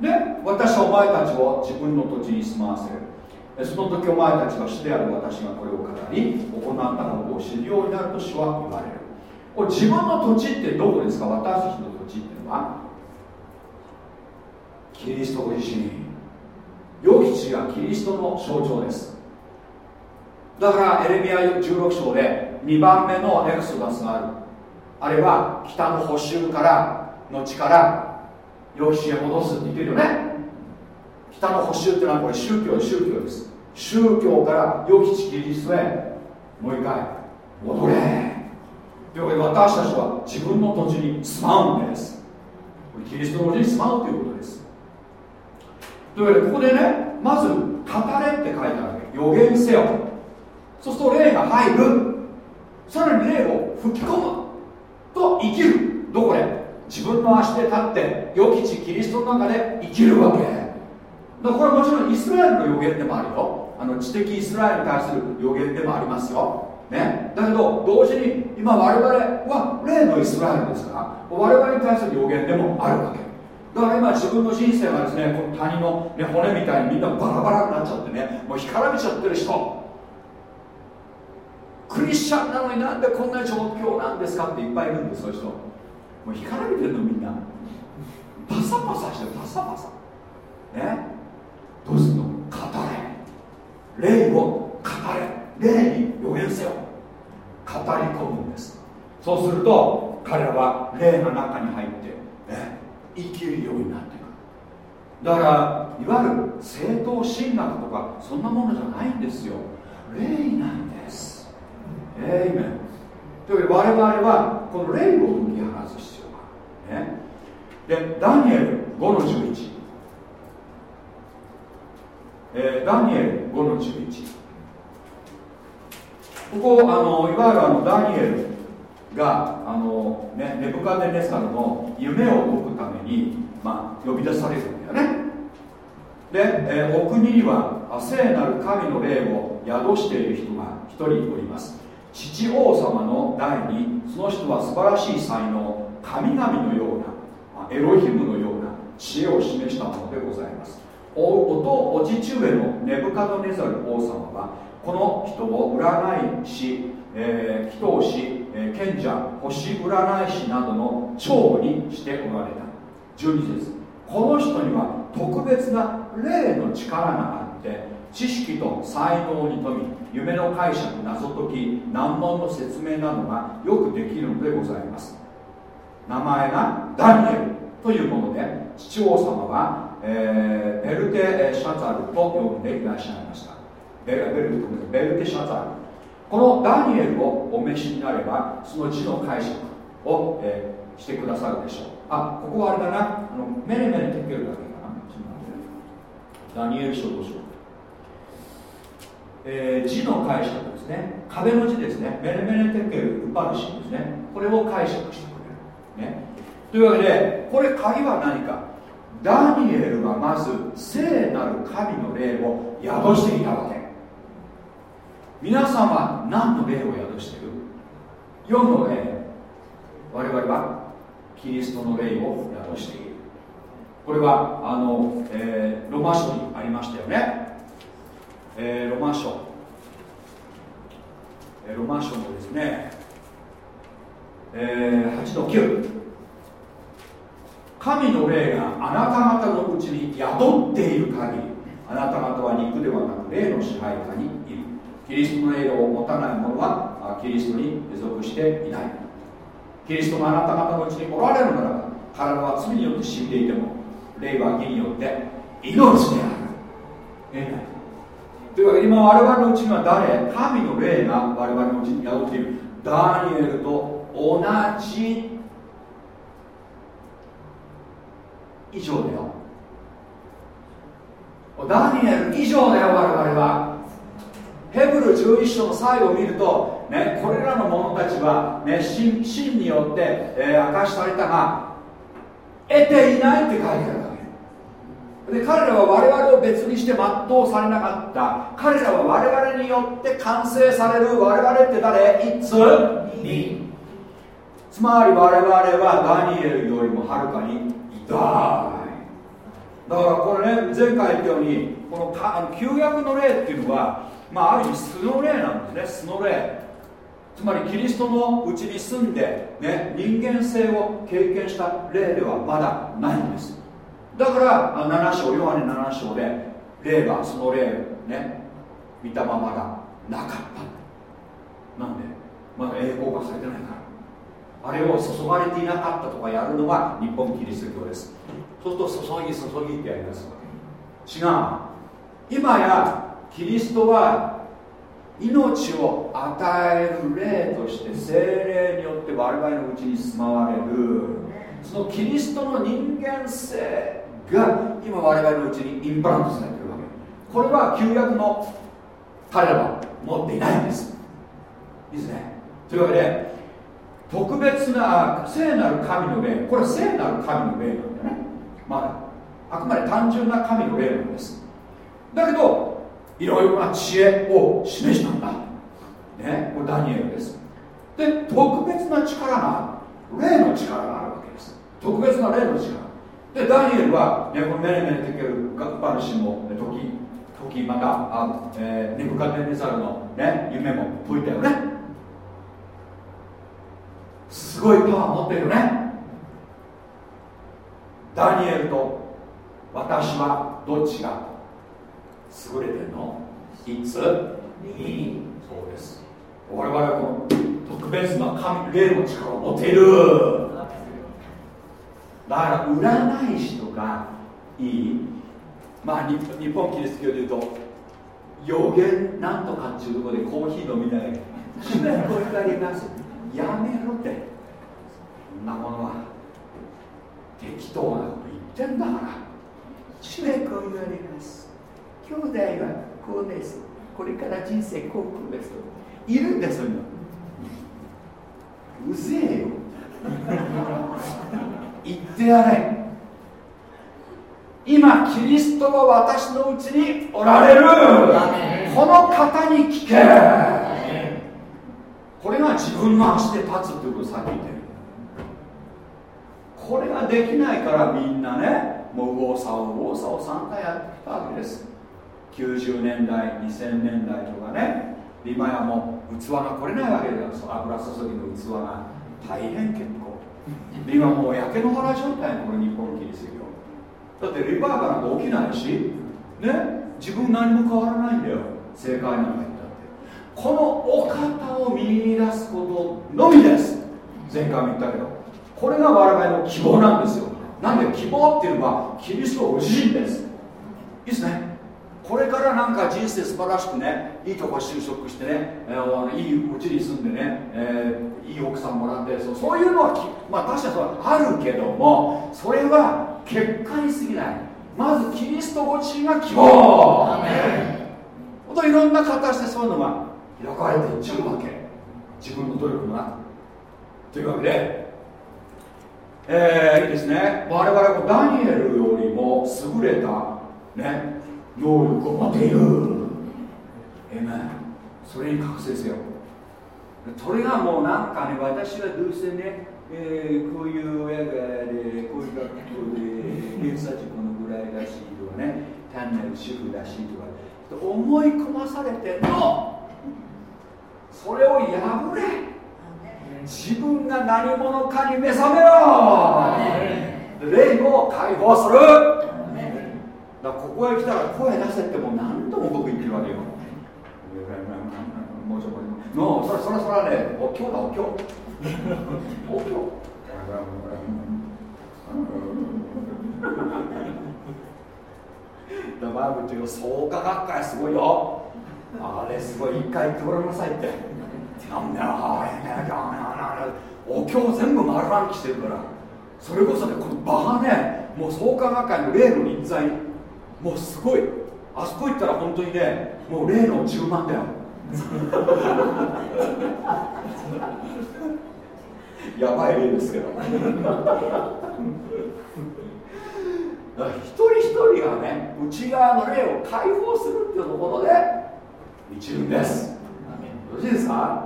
で私はお前たちを自分の土地に住まわせる。その時お前たちは主である私がこれを語り行ったことを知るようになると主は言われる。これ自分の土地ってどこですか？私たちのはキリストご自身良き地がキリストの象徴です。だからエレミア16章で2番目のエクソダスがある。あれは北の補修からの地から良き地へ戻すって言ってるよね。北の補修ってのはこれ宗教宗教です。宗教から良き地キリストへもう一回戻れ。というわけで私たちは自分の土地に住まうんです。キリストのに住まうということです。というわけでここでねまず語れって書いてあるわけ。予言せよ。そうすると霊が入る。さらに霊を吹き込む。と生きる。どこで？自分の足で立って良き地キリストの中で生きるわけ。だからこれはもちろんイスラエルの予言でもあるよ。あの知的イスラエルに対する予言でもありますよ。ね、だけど同時に今我々は霊のイスラエルですから我々に対する予言でもあるわけ。だから今自分の人生がですねこの谷の、ね、骨みたいにみんなバラバラになっちゃってねもう干からびちゃってる人。クリスチャンなのになんでこんな状況なんですかっていっぱいいるんですそういう人。もう干からびてるのみんな。パサパサしてるパサパサ。ね。どうするの？語れ。霊を語れ。霊に予言せよ。語り込むんです。そうすると彼らは霊の中に入って、ね、生きるようになっていく。だからいわゆる正当神学とかそんなものじゃないんですよ。霊なんです。えいめというわけで我々はこの霊を解き放つ必要がある。ね。でダニエル5の11、えー、ダニエル5の11ここあのいわゆるあのダニエルがあの、ね、ネブカデネサルの夢を解くために、まあ、呼び出されるんだよね。で、えー、お国には聖なる神の霊を宿している人が一人おります。父王様の代にその人は素晴らしい才能神々のようなあエロヒムのような知恵を示したものでございます。おおとお父上のネブカドネザル王様はこの人を占い師、えー、祈祷師、えー、賢者星占い師などの長にしておられた。12節。この人には特別な霊の力があって知識と才能に富み夢の解釈謎解き難問の説明などがよくできるのでございます。名前がダニエルというもので父王様は、えー、ベルテ・シャザルと呼んでいらっしゃいました。ベルベルベルテシャザーこのダニエルをお召しになればその字の解釈を、えー、してくださるでしょう。あここはあれだな。あのメレメレテケルだけかな。ダニエル書どうしようえー、字の解釈ですね。壁の字ですね。メレメレテケルウパルシンですね。これを解釈してくれる、ね、というわけでこれ鍵は何か。ダニエルはまず聖なる神の霊を宿していたわけ。皆さんは何の霊を宿してる？世の霊。我々はキリストの霊を宿している。これはあの、えー、ロマ書にありましたよね、えー、ロマ書、えー、ロマ書のですね、えー、8の9神の霊があなた方のうちに宿っている限りあなた方は肉ではなく霊の支配下にキリストの霊を持たない者はキリストに属していない。キリストがあなた方のうちにおられるならば体は罪によって死んでいても霊は義によって命である。え。というわけで今我々のうちには誰？神の霊が我々のうちに宿っている。ダニエルと同じ以上だよ。ダニエル以上だよ我々は。ヘブル11章の最後を見ると、ね、これらの者たちは、ね、真真によって、えー、明かしされたが得ていないって書いてあるわけ。で彼らは我々を別にして全うされなかった。彼らは我々によって完成される。我々って誰？いつ？つまり我々はダニエルよりもはるかに痛いだからこれね前回言ったようにこのあの旧約の例っていうのは、まあ、ある意味素の例なんですね素の例つまりキリストのうちに住んで、ね、人間性を経験した例ではまだないんです。だから7章ヨハネ7章で霊がその霊ね見たままがなかった。なんで？まだ栄光がされてないから。あれを注がれていなかったとかやるのが日本キリスト教です。そうすると注ぎ注ぎってやります。違う。今やキリストは命を与える霊として精霊によって我々のうちに住まわれる。そのキリストの人間性が今我々のうちにインプラントされてるわけ。これは旧約の彼らは持っていないんです。いいですね。というわけで特別な聖なる神の霊。これは聖なる神の霊なんだね。まああくまで単純な神の霊なんです。だけどいろいろな知恵を示したんだ。ねこれダニエルです。で特別な力が霊の力があるわけです。特別な霊の力。でダニエルは、ね、このメレメレテケルガッパルシも時時またあ、えー、ネブカデネザルの、ね、夢も解いたよね。すごいパワー持ってるね。ダニエルと私はどっちが優れてるの？いつ？いそうです。我々はこの特別な神霊の力を持っている。だから占い師とかいい。まあ日本キリスト教でいうと予言なんとかっていうところでコーヒー飲みながら「主がこういうあります」やめろって。そんなものは適当なこと言ってんだから。主へこう言われます兄弟はこうです。これから人生こうですと。いるんですようぜえよ。言ってやれ。今キリストは私のうちにおられる。この方に聞け。これが自分の足で立つということをさっき言ってる。これができないからみんなねもう右往左往右往左往3回やってきたわけです。90年代2000年代とかね今やもう器が来れないわけです油注ぎの器が大変結構。今もう焼け野原状態のこれ日本キリスト教。だってリバーガーなんか起きないしね自分何も変わらないんだよ。正解なんかこのお方を見出すことのみです。前回も言ったけど。これが我々の希望なんですよ。なんで希望っていうのはキリストご自身です。いいですね。これからなんか人生素晴らしくねいいとこ就職してね、えー、いいうちに住んでね、えー、いい奥さんもらってそうそういうのはまあ確かにそれはあるけどもそれは結果に過ぎない。まずキリストご自身が希望。といろんな形でそういうのが開かれていっちゃうわけ。自分の努力もなく。というわけでえー、いいですね。我々はダニエルよりも優れた、ね、能力を持っている。えめそれに覚醒せよ。それがもうなんかね私はどうせね、えー、こういう親がでこういう学校で偏差値このぐらいらしいとかね単なる主婦らしいとか思い込まされてのそれを破れ自分が何者かに目覚めろ。霊を解放するだここへ来たら声出せってもう何度も僕言ってるわけよ。もうちょっとのそれそれそれはねお経。だお経。お経。だバーブっていう創価学会すごいよあれすごい一回言ってごらんなさいってお経。全部丸暗記してるからそれこそねこの場がねもう創価学会の例の人材もうすごい。あそこ行ったら本当にねもう例の10万だよ。やばい例ですけど。一人一人がね内側の霊を解放するっていうところで満ちるんです。よろしいですか？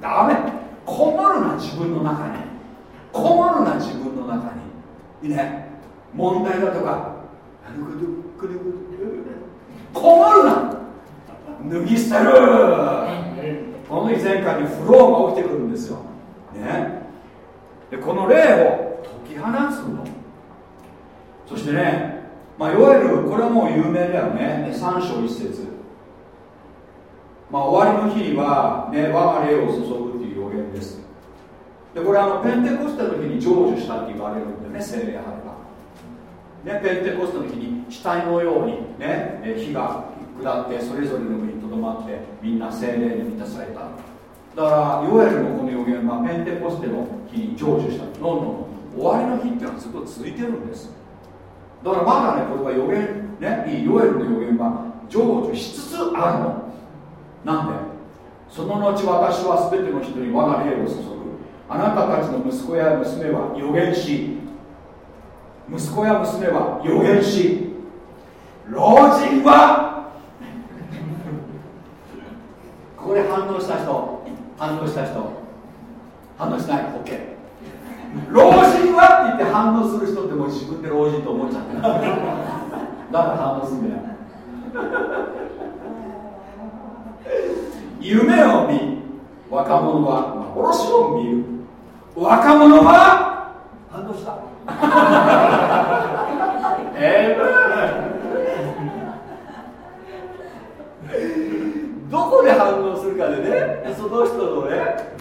ダメ。こもるな自分の中に。こもるな自分の中に。いいね問題だとか。こもるな。脱ぎ捨てるこの日前回にフローが起きてくるんですよ。ね。でこの霊を解き放つの。そしてねまあいわゆるこれはもう有名だよね。三章一節。まあ終わりの日にはね我が霊を注ぐっていう予言です。でこれあのペンテコステの日に成就したって言われるんでね聖霊派ねペンテコステの日に死体のようにね火が下ってそれぞれの上にとどまってみんな精霊に満たされた。だからヨエルのこの予言はペンテコステの日に成就した。のんのん終わりの日っていうのはずっと続いてるんです。だからまだねこれは予言ねいヨエルの予言は成就しつつあるの。なんでその後私は全ての人に我が霊を注ぐ。あなたたちの息子や娘は予言し息子や娘は予言し老人はここで反応した人反応した人反応しない。OK 老人はって言って反応する人ってもう自分で老人と思っちゃってる。だから反応するんだよ。夢を見若者は幻を見る。若者は反応したえー、どこで反応するかでねその人のね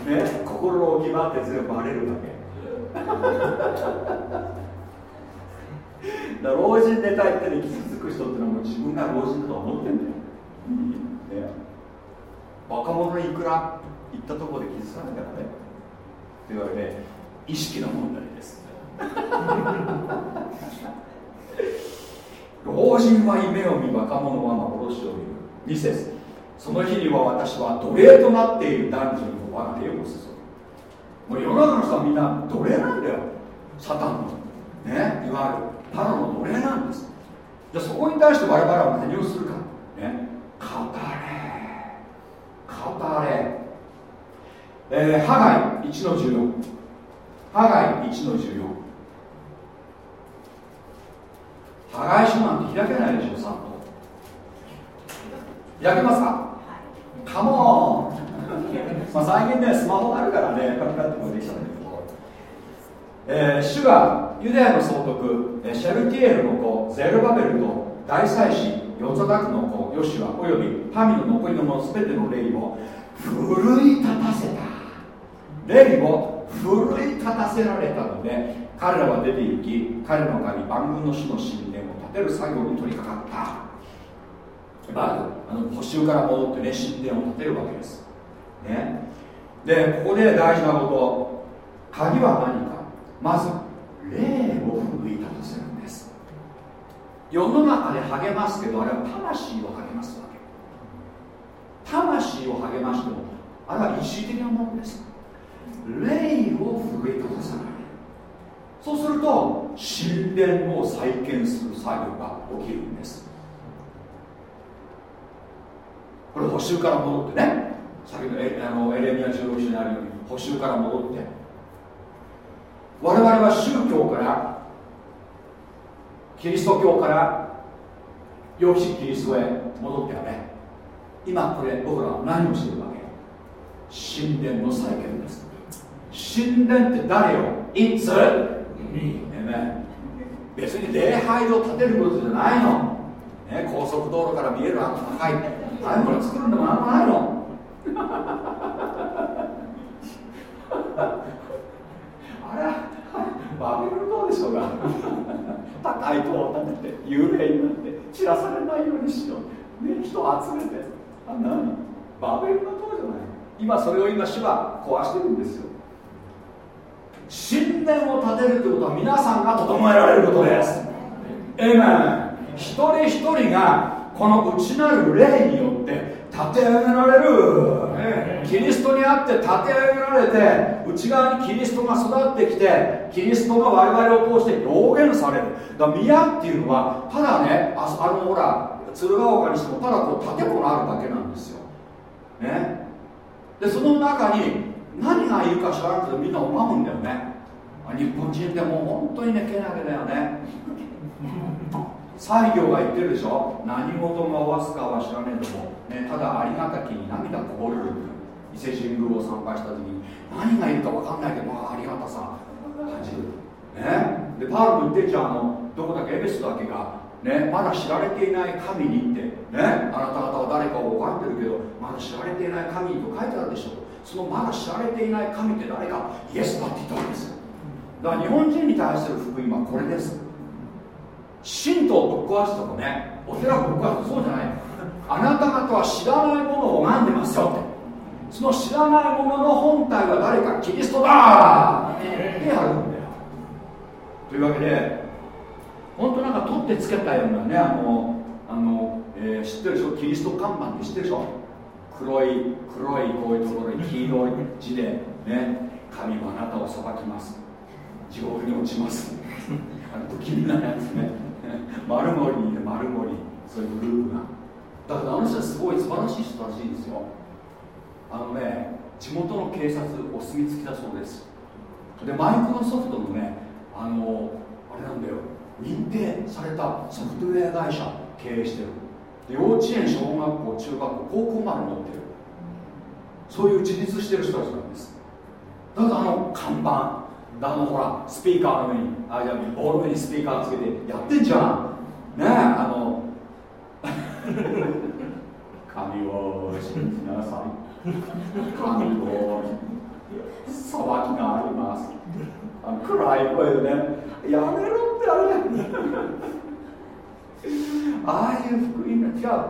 ね心の置き場って全部バレるわけ。だ老人ネタ言って傷つく人ってのはもう自分が老人だと思ってんだよ、ね、若者にいくら言ったところで傷つかないからね。というわけで意識の問題です。老人は夢を見若者は幻を見る。2節その日には私は奴隷となっている男女にも我が霊を注ぐもう世の中の人はみんな奴隷なんだよ。サタンのねいわゆるパロの奴隷なんです。じゃあそこに対して我々は何をするか。ね。語れ。語れ。えー、ハガイ1の14ハガイ1の14ハガイ書なんて開けないでしょさんと開けますかカモンまあ最近ねスマホがあるからねパラってもできちゃうんだけど、えー、主がユダヤの総督シェルティエルの子ゼルバベルと大祭司ヨザダクの子ヨシュアおよび民の残りの者全ての霊を奮い立たせた霊を奮い立たせられたので彼らは出て行き彼の神万軍の主の神殿を建てる作業に取り掛かった。まずあの補修から戻ってね神殿を建てるわけです。ね。でここで大事なこと。鍵は何か。まず霊を奮い立たせるんです。世の中で励ますけどあれは魂を励ますわけ。魂を励ましてもあれは一時的なものです。霊を奮い立たせないそうすると神殿を再建する作業が起きるんです。これ補修から戻ってね。先ほどエあのエレミア16章にあるように補修から戻って。我々は宗教からキリスト教から良きキリストへ戻ってはね今これ僕らは何をしてるわけ？神殿の再建です。神殿って誰よ ?It's me 別に礼拝を建てることじゃないの、ね、高速道路から見えるあの高いああいうもの作るんでもなんもないの。あれバベルどうでしょうか。高い塔を建てて幽霊になって散らされないようにしよう、ね、人を集めて。あ何？バベルの塔じゃない。今それを今主は壊してるんですよ。神殿を建てるということは皆さんが整えられることです。エメン一人一人がこの内なる霊によって立て上げられる、キリストにあって立て上げられて内側にキリストが育ってきてキリストが我々を通して表現される。だから宮っていうのはただねああのほら鶴岡にしてもただこう建物あるだけなんですよ。ね。でその中に何がいるか知らなくてみんな思うんだよね。日本人ってもう本当にねけなげだよね。西行が言ってるでしょ。何事がわすかは知らねえとも、ね、ただありがたきに涙こぼれる伊勢神宮を参拝した時に。何がいるか分かんないけど、まあ、ありがたさ。感じる。ね。でパウロも言ってんじゃんあのどこだけエベスだけが。ね、まだ知られていない神にって。ねあなた方は誰かを拝んでるけどまだ知られていない神にと書いてあるでしょ。そのまだ知られていない神って誰かイエスだって言ったわけです。だから日本人に対する福音はこれです。神道をぶっ壊すとかねお寺ぶっ壊すとそうじゃない。あなた方は知らないものを拝んでますよって。その知らないものの本体は誰かキリストだ。ってやるんだよ。というわけで本当なんか取ってつけたようなねあのあの、えー、知ってるでしょ？キリスト看板って知ってるでしょ？黒い黒いこういうところに黄色い字でね神はあなたを裁きます。地獄に落ちます。あの不気味なやつね。丸森にいて丸森。そういうグループが。だからあの人はすごい素晴らしい人らしいんですよ。あのね地元の警察お墨付きだそうです。でマイクロソフトのねあのあれなんだよ。認定されたソフトウェア会社経営してる。幼稚園小学校中学校高校まで持ってる。そういう自立してる人たちなんです。だからあの看板あのほらスピーカーの上にあじゃボール上にスピーカーつけてやってんじゃん。ねえあの 神を信じなさい。神を。裁きがありますあの暗い声でね。やめろってあれ ああいう福音が違う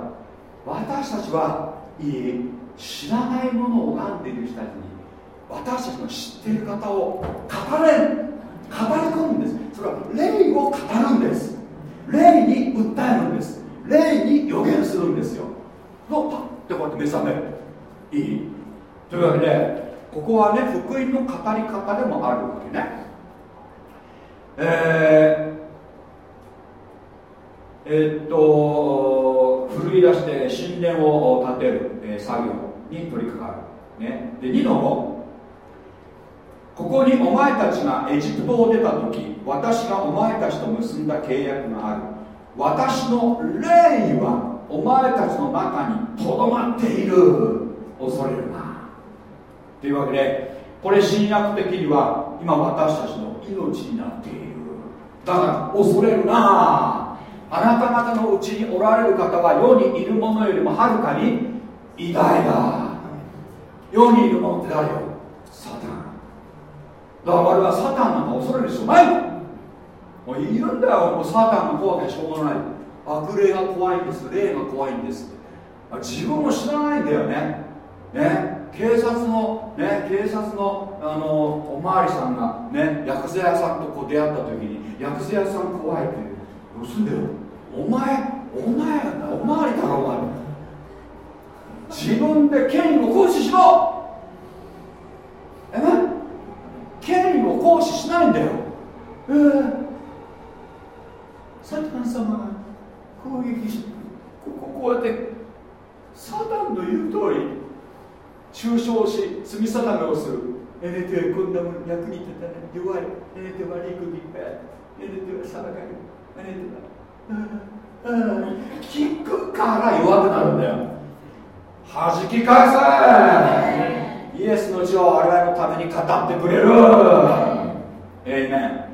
私たちはいい知らないものを拝んでいる人たちに私たちの知っている方を語れ語り込むんです。それは霊を語るんです。霊に訴えるんです。霊に予言するんですよ。のパッてこうやって目覚める。いい？というわけでここはね福音の語り方でもあるわけね。えー、えー、っと奮い出して神殿を建てる、えー、作業に取り掛かる、ね、で2の5ここにお前たちがエジプトを出た時私がお前たちと結んだ契約がある。私の霊はお前たちの中にとどまっている。恐れるな。というわけでこれ新約的には今私たちの命になっている。だから恐れるな。あなた方のうちにおられる方は世にいるものよりもはるかに偉大だ。世にいるものって誰よ？サタン。だから我々はサタンなんか恐れる必要ない。もういるんだよ。もうサタンが怖くてしょうがない。悪霊が怖いんです。霊が怖いんです。自分も知らないんだよね。ね？警察のね？警察のあのおまわりさんがね？薬剤屋さんとこう出会った時に薬剤屋さん怖いってどうすんだよ？お前お前おまわりだろお前自分で権威を行使しろ。え？権威を行使しないんだよ。え？ー、サタン様が攻撃しこここうやってサタンの言う通り中傷し罪定めをする。エネテはこんなもの役に立たない。弱い。エネテはリクビッエネテは裁かれる。エネテは聞くから弱くなるん。だよ弾き返せイエスの血を我々のために語ってくれるえいめん。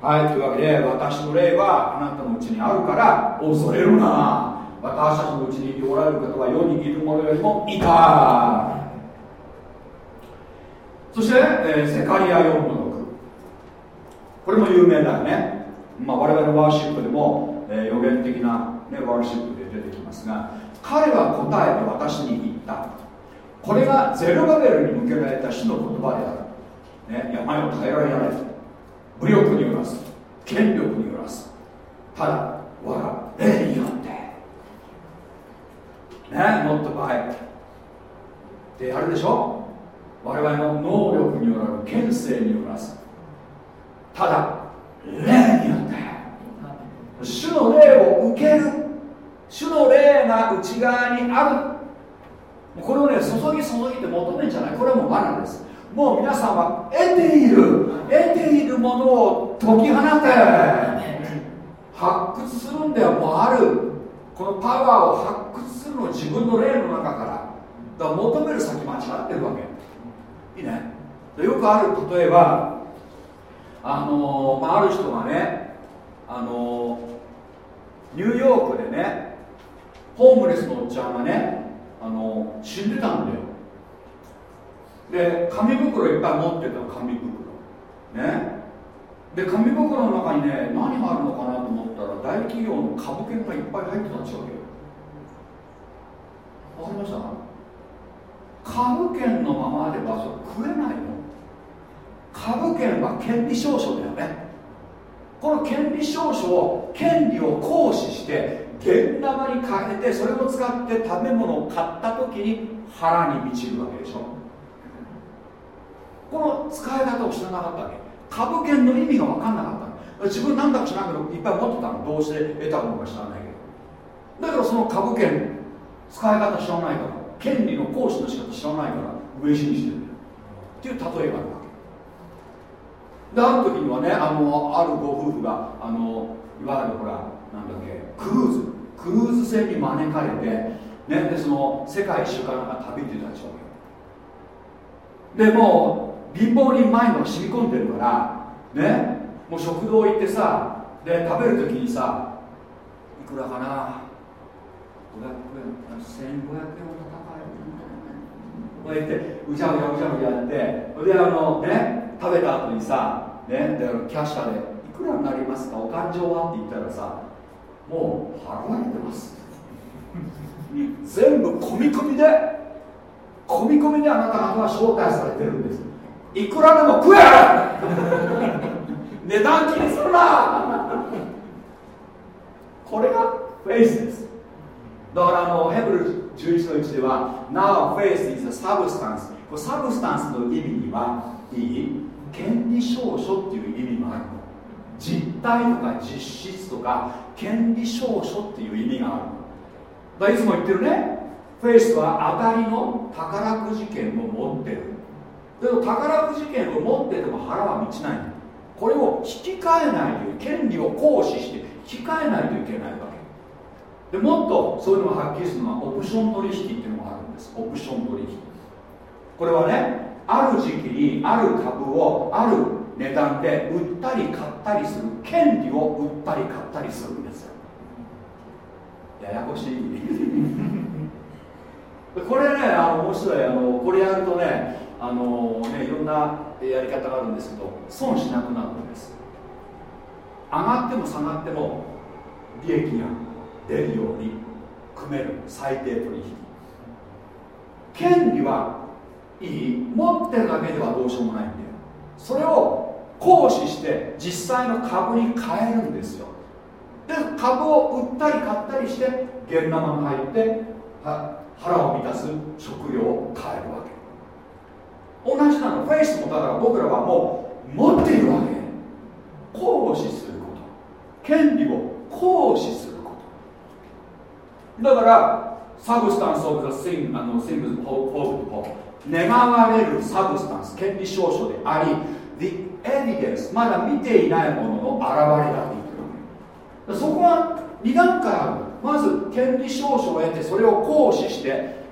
はいというわけで私の霊はあなたのうちにあるから恐れるな私たちのうちにいておられる方は世にいるものよりもいたそして、えー、セカリア4の6これも有名だよね、まあ、我々のワーシップでも、えー、予言的な、ね、ワーシップで出てきますが彼は答えて私に言った。これがゼルバベルに向けられた主の言葉である、ね、病を耐えられられ。武力によらず権力によらず。ただ我が霊によって。ねもっと倍ってやるでしょ？我々の能力によらず権勢によらず。ただ霊によって。主の霊を受ける。主の霊が内側にある。これをね注ぎ注ぎって求めんじゃない。これはもう罠です。もう皆さんは得ている。得ているものを解き放て。発掘するんではもある。このパワーを発掘するの自分の霊の中から。だから求める先間違ってるわけ。いいね。よくある。例えばあのまあ、ある人がねあのニューヨークでねホームレスのおっちゃんがねあの死んでたんだよ。で紙袋いっぱい持ってた紙袋。ね。で紙袋の中にね何があるのかなと思ったら大企業の株券がいっぱい入ってたんですよ。わかりました？株券のままではそれ食えないの。株券は権利証書だよね。この権利証書を権利を行使して現玉に変えてそれを使って食べ物を買った時に腹に満ちるわけでしょ。この使い方を知らなかったわけ。株券の意味が分かんなかった。自分なんだか知らんけどいっぱい持ってたのどうして得たものか知らないけど。だからその株券使い方知らないから権利の行使の仕方知らないから上死にしてる。っていう例えがある。である時にはねあのあるご夫婦があのいわゆるほらなんだっけクルーズクルーズ船に招かれて、ね、でその世界一周かなんか旅ってたでしょでもう貧乏人マインドが染み込んでるからねもう食堂行ってさで食べる時にさいくらかな500円1500円も高い。こうやってうじゃうじゃうじゃうじゃやってであのね食べた後にさねでキャッシャーで「いくらになりますかお勘定は?」って言ったらさもう払われてます。全部込み込みで込み込みであなた方は招待されてるんです。いくらでも食え！値段気にするな！これがフェイスです。だからあのヘブル11の1では Now faith is a substance これサブスタンスの意味にはいい？権利証書っていう意味もあるの。実体とか実質とか権利証書っていう意味があるだいつも言ってるね。フェイスは当たりの宝くじ券を持ってる。でも宝くじ券を持ってても腹は満ちないこれを引き換えないという権利を行使して引き換えないといけないわけ。でもっとそういうのがはっきりするのはオプション取引っていうのがあるんです。オプション取引。これはねある時期にある株をある値段で売ったり買ったりする権利を売ったり買ったりするんですよ。ややこしい。これねあの面白い。あのこれやるとねあのねいろんなやり方があるんですけど損しなくなるんです。上がっても下がっても利益が出るように組める。最低取引。権利はいい持ってるだけではどうしようもないんだよ。それを行使して実際の株に変えるんですよ。で株を売ったり買ったりして現生が入って腹を満たす食料を買えるわけ。同じなの。フェイスもだから僕らはもう持っているわけ。行使すること。権利を行使すること。だから substance of the thing あの things hope。願われるサブスタンス権利証書であり The evidence まだ見ていないものの現れだと言ってるそこは2段階あるまず権利証書を得てそれを行使して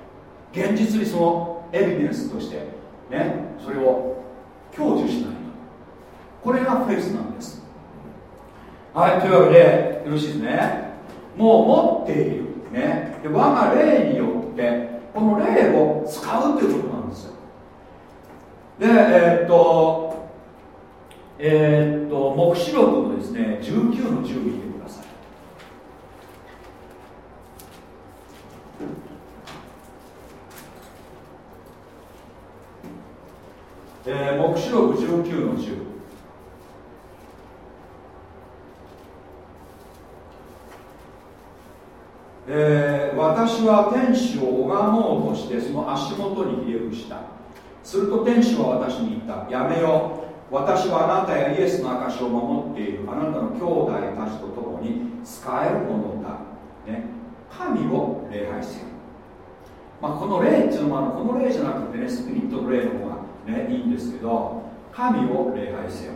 現実にそのエビデンスとしてねそれを享受しないと。これがフェイスなんです。はいというわけでよろしいですね。もう持っている。ね。で我が霊によってこの霊を使うということ。でえー、っとえー、っと黙示録のですね19の10見てください。えー、黙示録19の10えー、私は天使を拝もうとしてその足元にひれ伏した。すると天使は私に言った。やめよ私はあなたやイエスの証を守っている。あなたの兄弟たちと共に使えるものだ、ね、神を礼拝せよ、まあ、この霊っていうのはこの霊じゃなくてねスピリットの霊の方が、ね、いいんですけど神を礼拝せよ。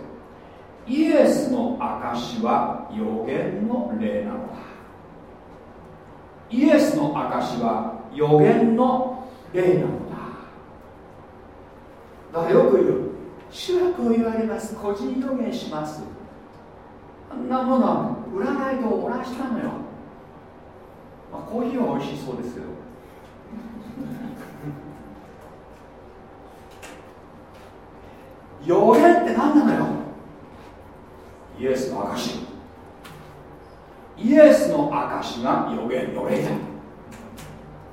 イエスの証は予言の霊なのだ。イエスの証は予言の霊なのだ。だからよく言う。主はこう言われます。個人予言します。あんなものは占いと同じなのよ、まあ、コーヒーは美味しそうですけど。予言って何なのよ。イエスの証。イエスの証が予言の霊だ。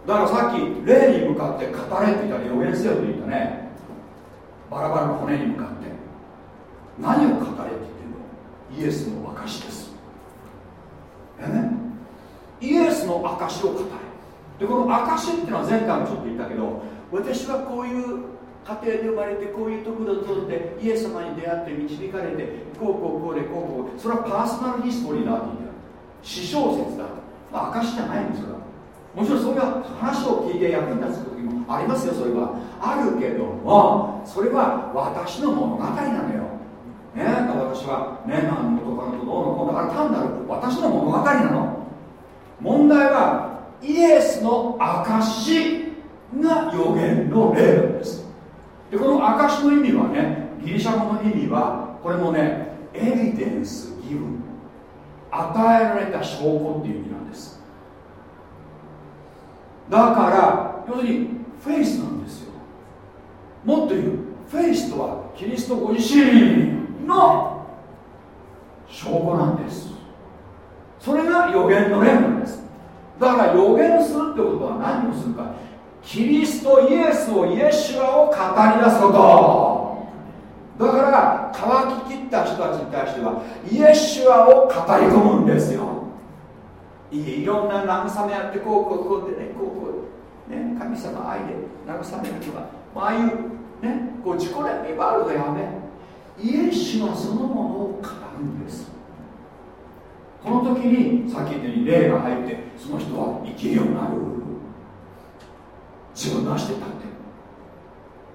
だからさっき霊に向かって語れって言ったら予言せよと言ったね。バラバラの骨に向かって何を語れって言ってるのイエスの証です。え？ねイエスの証を語れ。でこの証っていうのは前回もちょっと言ったけど私はこういう家庭で生まれてこういうところを通ってイエス様に出会って導かれてこうこうこうでこうこうそれはパーソナルヒストリーだって言った私小説だまあ証じゃないんですよもちろんそういう話を聞いて役に立つ時もありますよそれは。あるけどもそれは私の物語なのよ。ね、だから私はね何のとかのとどうのこうのあれ単なる私の物語なの。問題はイエスの証が予言の例なんです。でこの証の意味はねギリシャ語の意味はこれもねエビデンスギブ与えられた証拠っていう意味なんです。だから要するにフェイスなんですよ。もっと言うフェイスとはキリストご自身の証拠なんですそれが予言の例なんですだから予言するってことは何をするか。キリストイエスをイエシュアを語り出すこと。だから乾ききった人たちに対してはイエシュアを語り込むんですよ。いいろんな慰めやってこうこうこうってねこうこうね神様愛で慰めるとかああいうねこう自己憐憫ワールドやめイエシュアそのものを語るんです。この時にさっき言ったように霊が入ってその人は生きるようになる。自分の足で立って。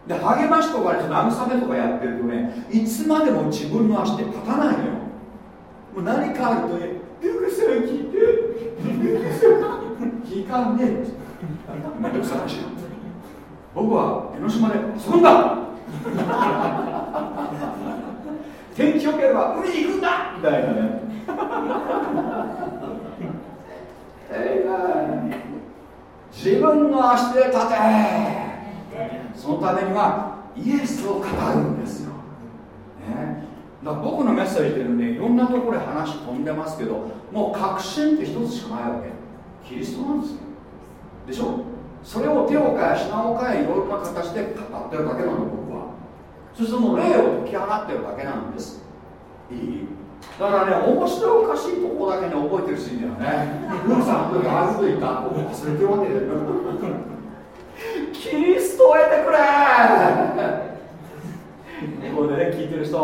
で励ましとかね慰めとかやってるとねいつまでも自分の足で立たないのよ。もう何かあるとね「ルクさん聞いてルクさん聞かねえ」めんどくさい話よ僕は江ノ島で。遊んだ天気よければ海に行くんだみたいなねえー自分の足で。立てそのためにはイエスを語るんで。すよ、ね、だから僕のメッセージでねいろんなところで話飛んでますけどもう確信って一つしかないわけ。キリストなんですよ。でしょ？それを手を変え品を変えいろいろな形で語ってるだけなの僕は。そしてその霊を解き放ってるだけなんです。いい。だからね面白いおかしいとこだけね覚えてる人いるんだよね。ルーさんの時ああいうこと言った。忘れてるわけだよキリストを得てくれ！これね聞いてる人。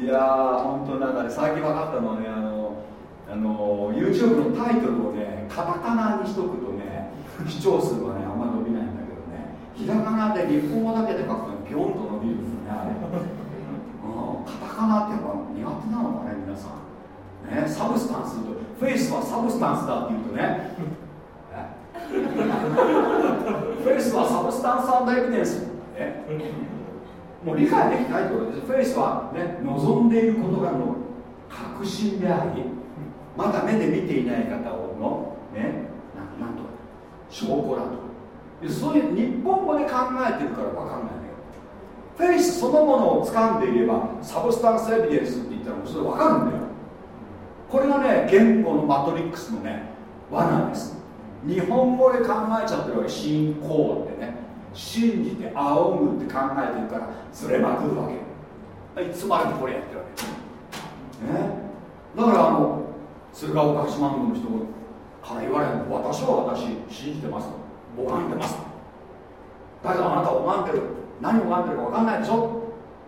いやー本当なんかね最近分かったのはねあのあの YouTube のタイトルをねカタカナにしとくとね視聴数はねあんまり伸びないんだけどねひらがなで日本語だけで書くとビョンと伸びるんですよねあれ、うん、カタカナってやっぱ苦手なのかね皆さん。ね substance と faith は substance だって言うとね faith は substance evidence、ね、もう理解できないってことですフェイスはね望んでいることがの確信でありまだ目で見ていない方をのねななんと証拠だと。そういう日本語で考えてるから分かんないんだけど。フェイスそのものを掴んでいれば substance evidence って言ったらもうそれ分かるんだよ。これがね言語のマトリックスのね罠です。日本語で考えちゃってるわけ信仰ってね信じて仰ぐって考えてるからずれまくるわけ。いつまでもこれやってるわけ。ね？だからあの鶴岡八幡宮の人から言われる私は私信じてます。拝んでます。だけどあなた拝んでる。何を拝んでるか分かんないでしょ。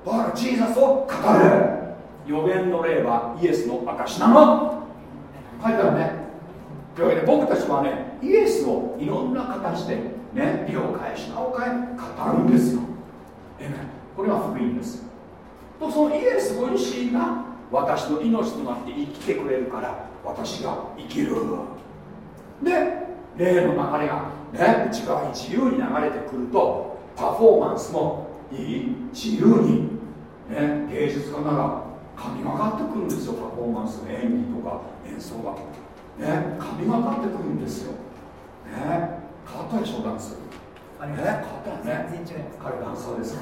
だからジーザスを語れ予言の霊はイエスの証なの。書いてあるね。というわけで僕たちはねイエスをいろんな形でね了解しなおかえ語るんですよ。これが福音です。とそのイエスご自身が私の命となって生きてくれるから私が生きるで霊の流れがね内側に自由に流れてくるとパフォーマンスもいい自由に、ね、芸術家なら神がかってくるんですよ。パフォーマンス演技とか演奏が。ね神がかってくるんですよ。ね変わったでしょダンス。ね変わったよね。彼ダンサーです、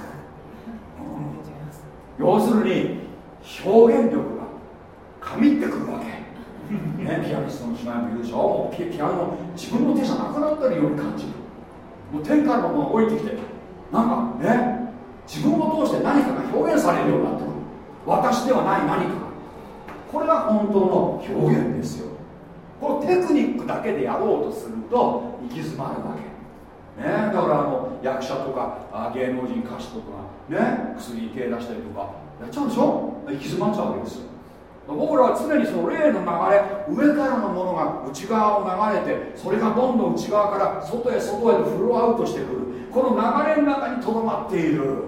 うん、要するに表現力が神ってくるわけ。ね、ピアニストの姉妹も言うでしょ。もうピアノも自分の手じゃなくなってるように感じる。もう天からのものが降りてきてなんかね自分を通して何かが表現されるようになってくる。私ではない何かこれが本当の表現ですよこのテクニックだけでやろうとすると行き詰まるわけ、ね、だからあの役者とかあ芸能人歌手とかね薬手出したりとかやっちゃうんでしょ？行き詰まっちゃうわけですよ。僕らは常にその霊の流れ上からのものが内側を流れてそれがどんどん内側から外へ外へとフローアウトしてくる。この流れの中にとどまっている。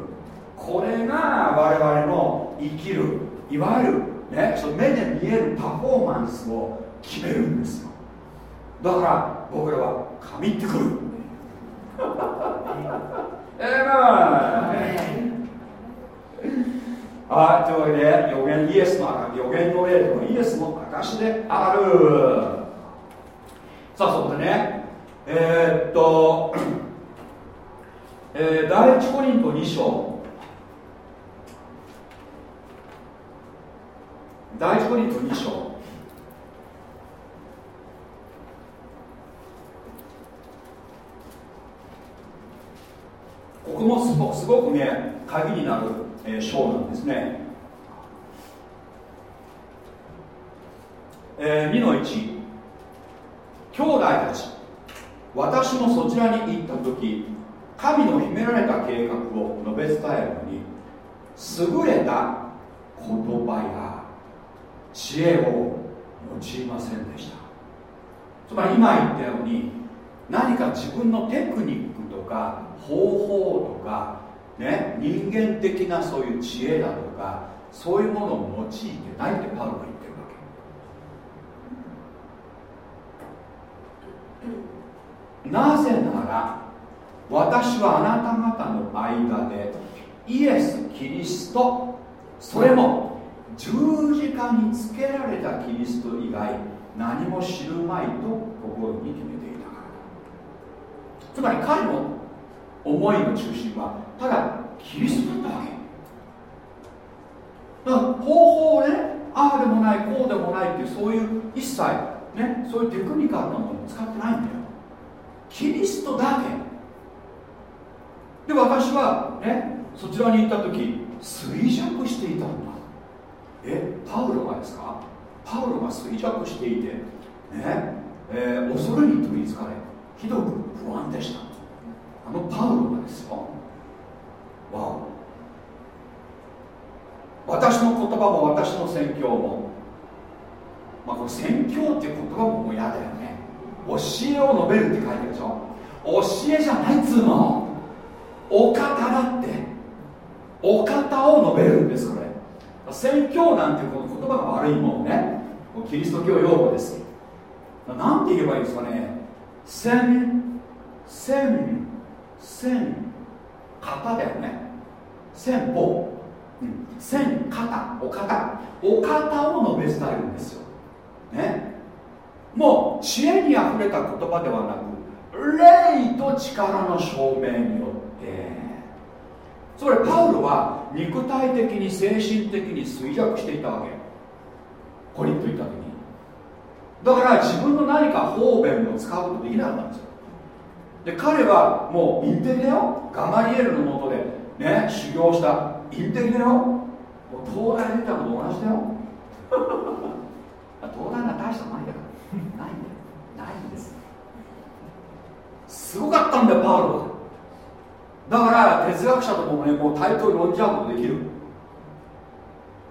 これが我々の生きるいわゆる、ね、その目で見えるパフォーマンスを決めるんですよ。だから僕らは神ってくる。ええはいというわけで予言イエスの予言の霊とはイエスの証である。さあそこでねえー、っと、えー、第一コリント2章。第一コリント2章。ここもすごすごくね鍵になる、えー、章なんですね、えー、2の1兄弟たち。私もそちらに行った時神の秘められた計画を述べ伝えるのに優れた言葉や知恵を用いませんでした。つまり今言ったように何か自分のテクニックとか方法とか、ね、人間的なそういう知恵だとかそういうものを用いてないってパウロが言ってるわけ。なぜなら私はあなた方の間でイエス・キリストそれも十字架につけられたキリスト以外何も知るまいと心に決めていたからつまり彼の思いの中心はただキリストだったわけ。だから方法をねああでもないこうでもないっていうそういう一切ねそういうテクニカルなものを使ってないんだよ。キリストだけ。で私はねそちらに行った時衰弱していたんだ。えパウロがですか？パウロが衰弱していてねえー、恐れに取りつかれひどく不安でした。のパウロがですよ。わ私の言葉も私の宣教も。まあこの宣教っていう言葉ももう嫌だよね。教えを述べるって書いてるでしょ。教えじゃないっつうの。お方だって。お方を述べるんですこれ。宣教なんてこの言葉が悪いもんね。キリスト教用語です。なんて言えばいいですかね。宣宣千型だよね。千方、うん、千型お方。お方を述べ伝えるんですよ。ね。もう知恵にあふれた言葉ではなく霊と力の証明によって。つまりパウロは肉体的に精神的に衰弱していたわけ。コリント行った時に。だから自分の何か方便を使うことできなかったんですよ。で彼はもうインテリだよガマリエルのもとでね修行した。インテリだよもう東大出たのと同じだよ。東大が大したないんだから。ないんだよ。ないんです。すごかったんだよパウロは。だから哲学者ともねもう対等に論じ合うことできる。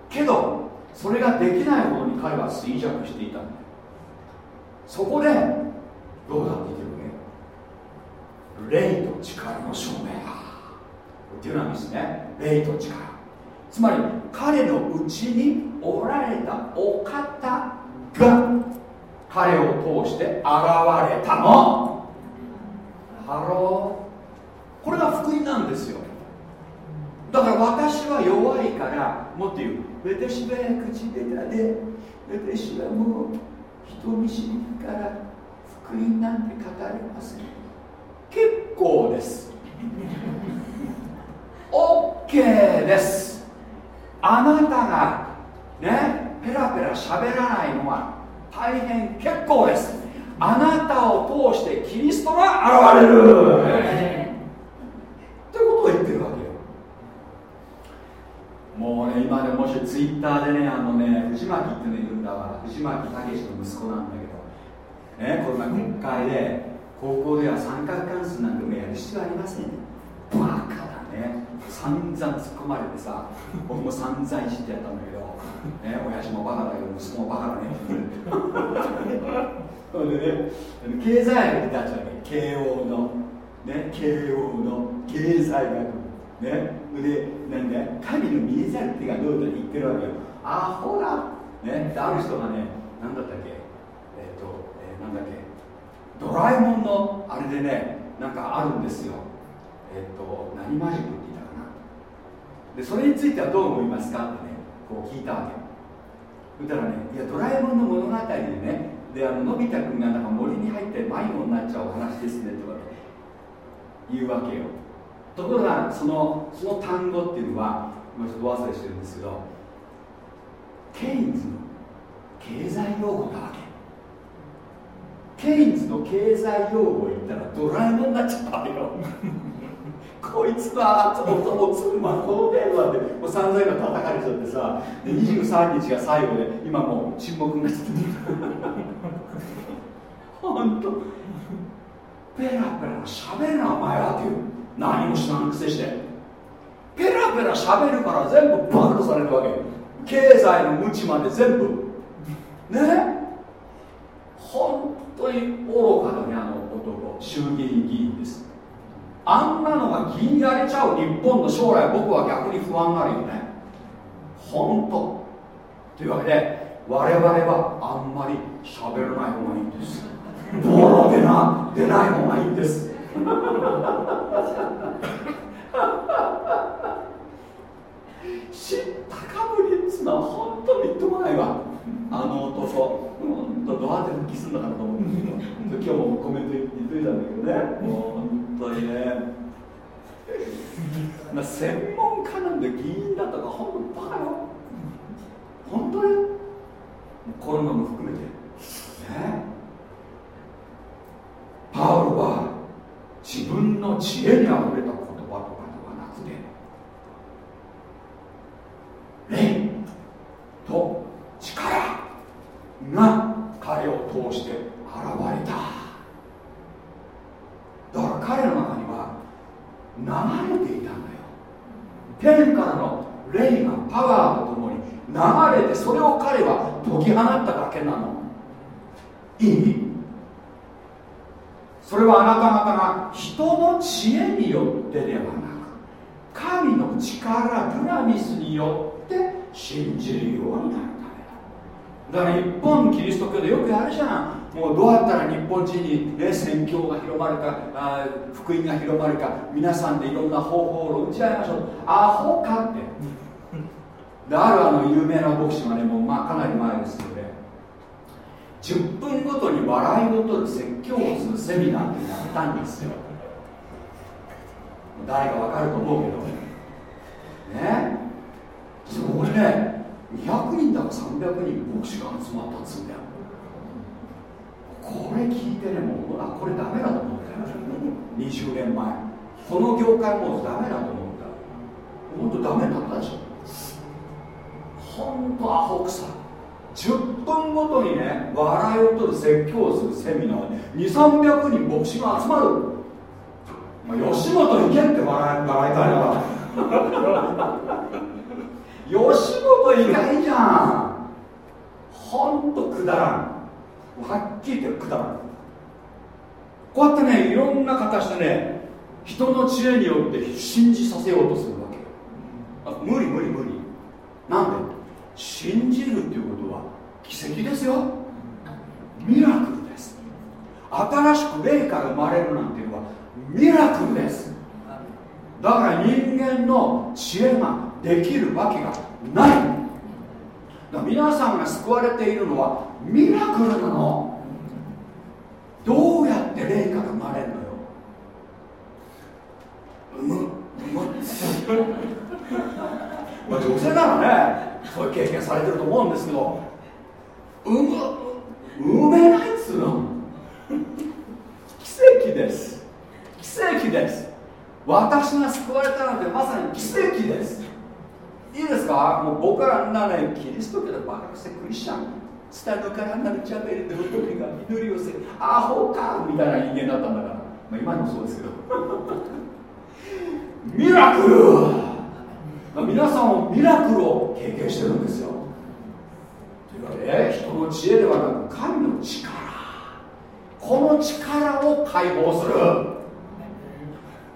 けどそれができないほどに彼は衰弱していたんだよ。そこでどうなっていける霊と力の証明。だデュナミスね。霊と力。つまり彼のうちにおられたお方が彼を通して現れたの。 Hello。これが福音なんですよ。だから私は弱いからもっと言う。私は口下手で私はもう人見知りだから福音なんて語れません。結構です。OK です。あなたがねペラペラ喋らないのは大変結構です。あなたを通してキリストが現れる、ということを言ってるわけよ。もうね今でもしツイッターでねあのね藤巻っていうのいるんだわ。藤巻武の息子なんだけど。ねこれが国会で高校では三角関数なんてもやる必要ありませんバカだね。散々突っ込まれてさ僕も散々いじってやったんだけど、ね、親父もバカだけど息子もバカだね。そ れでね経済学ってあっちゃうわけ慶応の。ね慶応の。経済学。ね。でなんだ？神の見えざる手がどうと言ってるわけよ。あほらねある人がね何だったっけ？えっ、と、えー、なんだっけ？ドラえもんのあれでねなんかあるんですよ。えっ、と何マジックって言ったかな。でそれについてはどう思いますかってねこう聞いたわけ。そしたらねいやドラえもんの物語でねであののび太くんがなんか森に入って迷子になっちゃうお話ですねとか言うわけよ。ところがそのその単語っていうのはもうちょっと忘れしてるんですけどケインズの経済用語な。わケインズの経済用語言ったらドラえもんになっちゃったわよ。こいつはそもそもつまこの程度でもう散々今叩かれちゃってさで23日が最後で今もう沈黙になっちゃって 本当。ペラペラ喋るなお前はっていう。何も知らんくせして。ペラペラ喋るから全部バカとされるわけ。経済の無知まで全部。ね？っ本当に愚かだねあの男衆議院議員です。あんなのが議員やれちゃう日本の将来僕は逆に不安になるよね。本当というわけで我々はあんまり喋らない方がいいんです。ボロ出な出ない方がいいんです。知ったかぶりっつうのは本当にみっともないわ。あの男。本当どうやって復帰するのかなと思うんだけど。今日もコメント言っといたんだけどね。もう本当にね。専門家なんで議員だとか本当バカよ。本当にコロナも含めて。ね。パウロは自分の知恵にあふれた言葉とかではなくて。霊と力が彼を通して現れた。だから彼の中には流れていたんだよ。天からの霊がパワーとともに流れてそれを彼は解き放っただけなの。いいそれはあなた方が人の知恵によってではなく神の力ドゥナミスによって信じるようになる。だから日本キリスト教でよくやるじゃん。もうどうやったら日本人に、ね、宣教が広まるかあ福音が広まるか。皆さんでいろんな方法を打ち合いましょう。アホかって。であるあの有名な牧師がねもうまあかなり前ですけどね。10分ごとに笑いを取る説教をするセミナーってやったんですよ。誰かわかると思うけど。ね。そこにね200人だか300人牧師が集まったっつうんだよ。これ聞いてねもうあこれダメだと思ったよ。20年前。この業界もうダメだと思った本当ダメになったでしょ。本当アホくさ10分ごとにね笑いを取る説教をするセミナー2300人牧師が集まる、まあ、吉本行けって笑い笑いたいな。吉本以外じゃん。ほんとくだらん。はっきり言ってくだらん。こうやってねいろんな形でね人の知恵によって信じさせようとするわけ無理無理無理。なんで？信じるっていうことは奇跡ですよ。ミラクルです。新しく霊から生まれるなんていうのはミラクルです。だから人間の知恵ができるわけがない。皆さんが救われているのはミラクルなの。どうやって霊から生まれるのよ。うむうむ。まあ女性ならねそういう経験されてると思うんですけど。産む産めないっつうの。奇跡です。奇跡です。私が救われたなんてまさに奇跡です。いいですか？もう僕らあんなねキリスト教でバカしてクリスチャン下のからなるチャベルで仏が祈りをせアホかみたいな人間だったんだから、まあ、今でもそうですけど。ミラクル！まあ皆さんもミラクルを経験してるんですよ。というわけで人の知恵ではなく神の力。この力を解放する。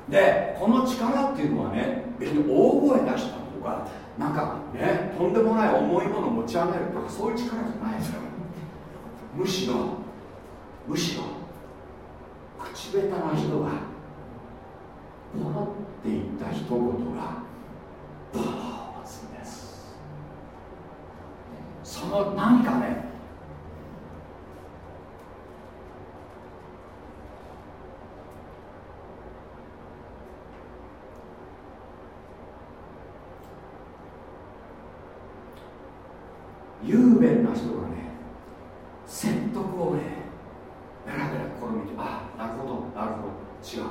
でこの力っていうのはね別に大声出したとかなんかねとんでもない重いものを持ち上げるとかそういう力じゃないですよ。むしろむしろ口下手な人がポロって言った一言がパワーを持つんです。その何かね雄弁な人がね説得をねベラベラこれ見てあなるほどなるほど違う。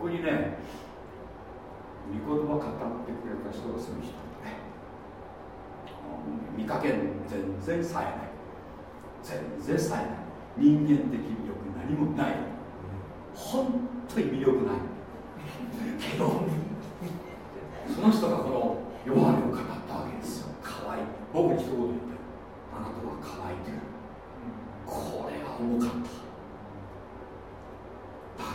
僕にね御言葉語ってくれた人がそういう人ね見かけ全然冴えない。全然冴えない。人間的魅力何もない。本当に魅力ない。け どその人がこの弱音を語ったわけですよ。可愛い。僕に一言言って。あなたは可愛いてるこれは重かった。だか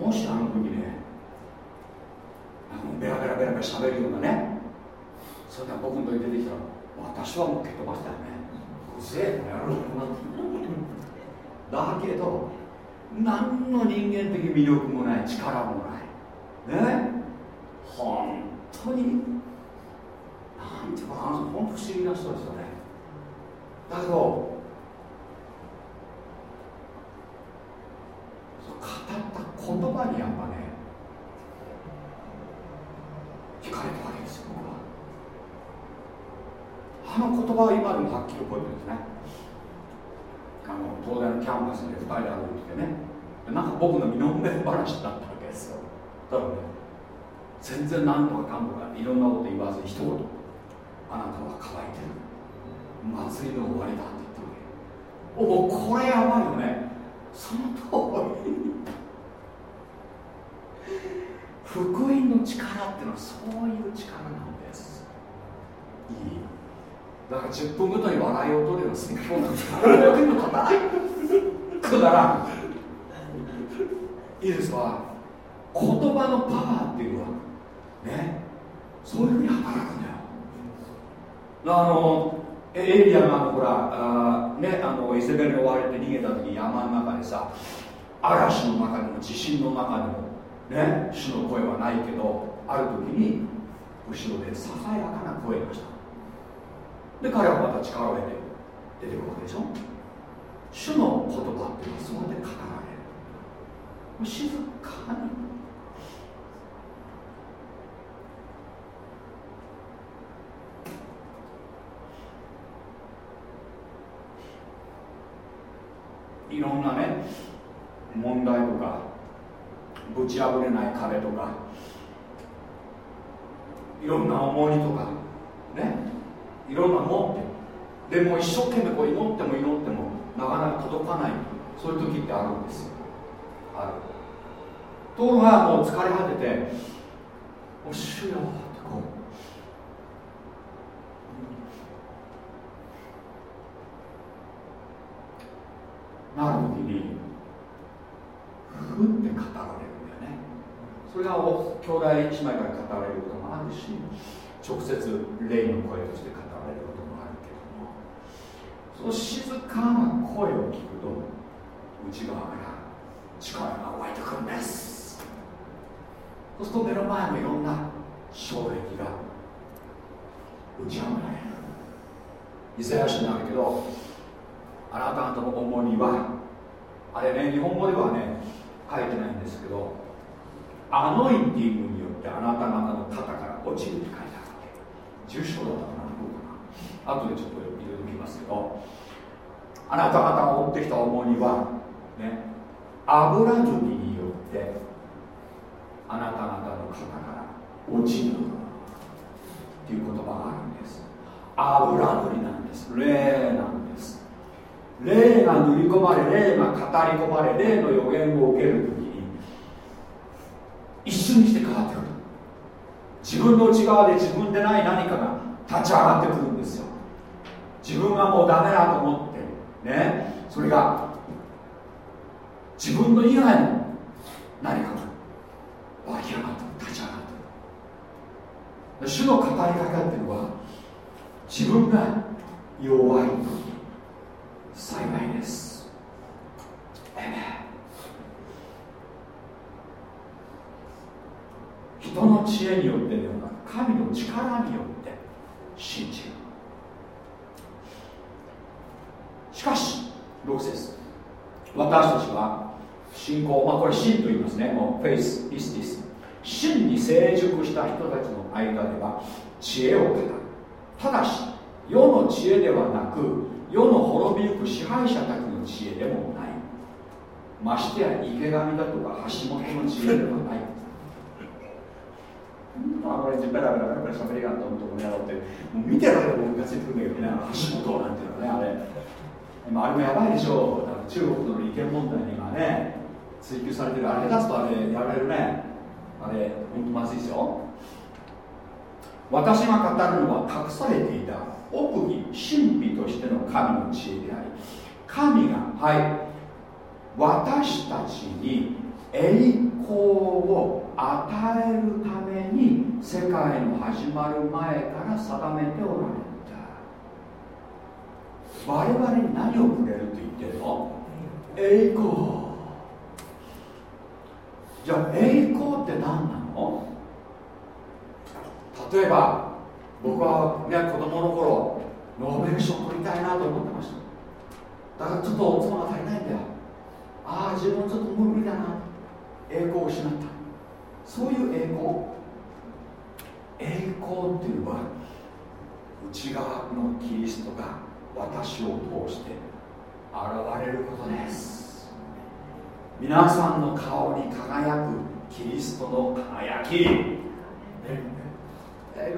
らもしあの時ねあのベラベラベラベラ喋るようなねそれでは僕の時出てきたら私はもう蹴飛ばしたよね。うぜえこの野郎だけど何の人間的魅力もない力もない。ね？本当になんていうかな本当不思議な人ですよね。だけど語った言葉にやっぱね惹かれたわけですよ僕は。あの言葉は今でもはっきり覚えてるんですね。のキャンパスで2人で歩いててね。なんか僕の身の上話だったわけですよ。だからね全然なんとかかんとかいろんなこと言わずに一言。あなたは乾いてる。祭りの終わりだって言ったわけ。おもうこれやばいよね。その通り。福音の力っていうのはそういう力なんです。いい。だから10分ごとに笑いを取るような説教なんですから役にも立たないくだ。らんいいですか？言葉のパワーっていうのはねそういうふうに働くんだよ。あのエリアがほらあ、ね、あのイゼベルに追われて逃げた時山の中でさ嵐の中でも地震の中でもね主の声はないけどある時に後ろでささやかな声がした。で彼はまた力を得て出てくるわけでしょ？主の言葉っていうのはそうやって語られる。静かに。いろんなね問題とかぶち破れない壁とかいろんな重荷とかね？いろんな持って。でも一生懸命こう祈っても祈ってもなかなか届かない。そういう時ってあるんですよ。ある。ところがもう疲れ果てて「お主よ」ってこう。なる時にふって語られるんだよね。それが兄弟姉妹から語られることもあるし直接霊の声として語られることもあるけどもその静かな声を聞くと内側から力が湧いてくるんです。そうすると目の前のいろんな衝撃が打ち破られるイザヤ書になるけどあなた方の重荷はあれね日本語ではね書いてないんですけどアノインティングによってあなた方の肩から落ちるって書いてあるわけ重症だったかなどうかな。後でちょっとますけどあなた方が持ってきた重荷はね油塗りによってあなた方の肩から落ちるっていう言葉があるんです。油塗りなんです。霊なんです。霊が塗り込まれ霊が語り込まれ霊の予言を受けるときに一瞬にして変わってくる。自分の内側で自分でない何かが立ち上がってくるんですよ。自分がもうダメだと思ってね。それが自分の以外の何かが湧き上がった立ち上がった主の語りかけっていうのは自分が弱い時幸いです。人の知恵によってではなく神の力によって信じる。しかし6節私たちは信仰。まあこれ信と言いますね。もうフェイスピスティス真に成熟した人たちの間では知恵を語る。ただし世の知恵ではなく世の滅びゆく支配者たちの知恵でもない。ましてや池上だとか橋本の知恵ではない。あこれベラベラベラベラ喋りがあったのとこにやろうってもう見てられる僕がついてくるんだけどね。橋本なんていうのはねあれ。今あれもやばいでしょう。中国との利権問題に今ね追及されてるあれ出すとあれやられるね。あれ本当まずいですよ。私が語るのは隠されていた奥義神秘としての神の知恵であり神がはい私たちに栄光を与えるために世界の始まる前から定めておられた我々に何をくれると言ってるの？栄光。じゃあ栄光って何なの？例えば僕はね子供の頃ノーベル賞取りたいなと思ってました。だからちょっとお妻が足りないんだよ。ああ自分ちょっと無理だな。栄光を失った。そういう栄光？栄光っていうのは内側のキリストが私を通して現れることです。皆さんの顔に輝くキリストの輝き。エイ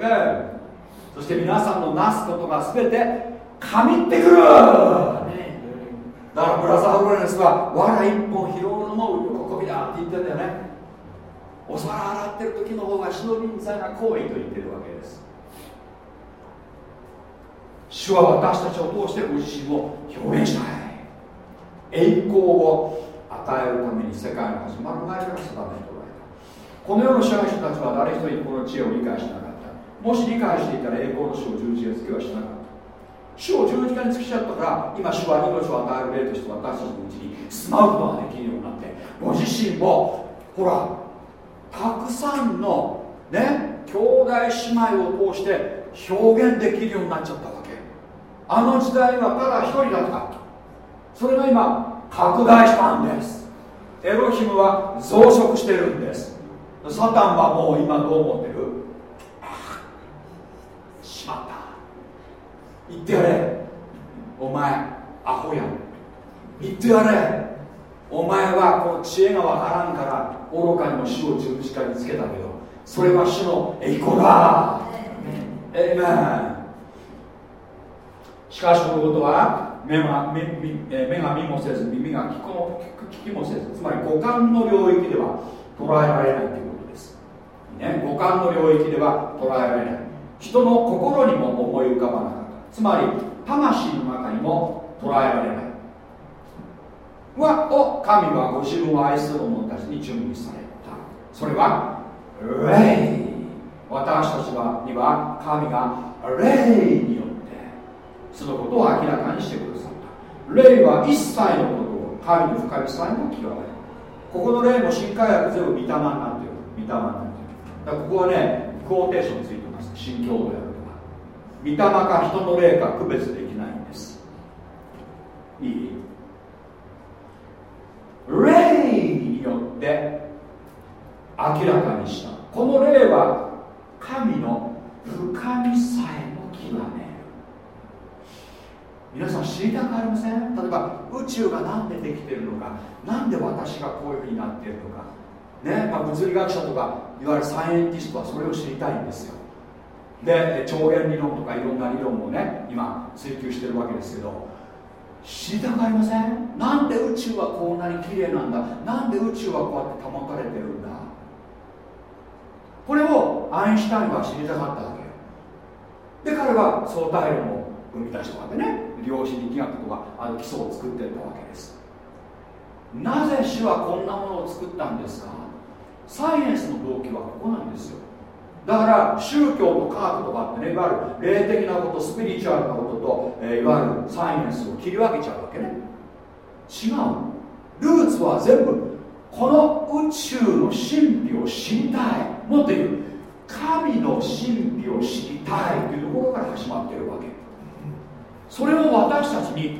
そして皆さんのなすことが全て神ってくる。だからブラザー・フロレンスは藁一本拾うのも喜びだって言ってんだよね。お皿洗ってる時の方が忍びんざが行為と言ってるわけです。主は私たちを通してご自身を表現したい栄光を与えるために世界の始まる前から定めておられたこの世の支配者たちは誰一人この知恵を理解しなかった。もし理解していたら栄光の主を十字架につけはしなかった主を十字架につけちゃったから今主は命を与える霊として私たちのうちに住まうことができるようになってご自身もほらたくさんのね兄弟姉妹を通して表現できるようになっちゃった。あの時代はただ一人だった。それが今拡大したんです。エロヒムは増殖してるんです。サタンはもう今どう思ってる？しまった。言ってやれ。お前アホや言ってやれ。お前はこの知恵がわからんから愚かにも死を十字架につけたけどそれは主の栄光だ。エイメンしかしこのことは目が目目が見もせず耳が聞こ聞きもせずつまり五感の領域では捉えられないということです、ね、五感の領域では捉えられない。人の心にも思い浮かばなかった。つまり魂の中にも捉えられない。はを神はご自分を愛する者たちに準備された。それは霊。私たちはには神が霊によそのことを明らかにしてくださった。霊は一切のことを神の深みさえも極める。ここの霊も新海薬全部御霊になってる御霊になってるだからここはねクォーテーションついてます。新教徒やる御霊か人の霊か区別できないんです。いい？霊によって明らかにした。この霊は神の深みさえも極め皆さん知りたくありません？例えば宇宙が何でできてるのか？何で私がこういうふうになっているのか？ね、まあ、物理学者とかいわゆるサイエンティストはそれを知りたいんですよ。で超弦理論とかいろんな理論をね今追求してるわけですけど。知りたくありません？なんで宇宙はこんなに綺麗なんだ？なんで宇宙はこうやって保たれてるんだ？これをアインシュタインは知りたかったわけで彼は相対論を生み出したわけね。量子力学とかあの基礎を作ってったわけです。なぜ主はこんなものを作ったんですか？サイエンスの動機はここなんですよ。だから宗教と科学とかってねいわゆる霊的なことスピリチュアルなことと、えー、いわゆるサイエンスを切り分けちゃうわけね。違う。ルーツは全部この宇宙の神秘を知りたい。もっと言う。神の神秘を知りたいというところから始まってるわけ。それを私たちに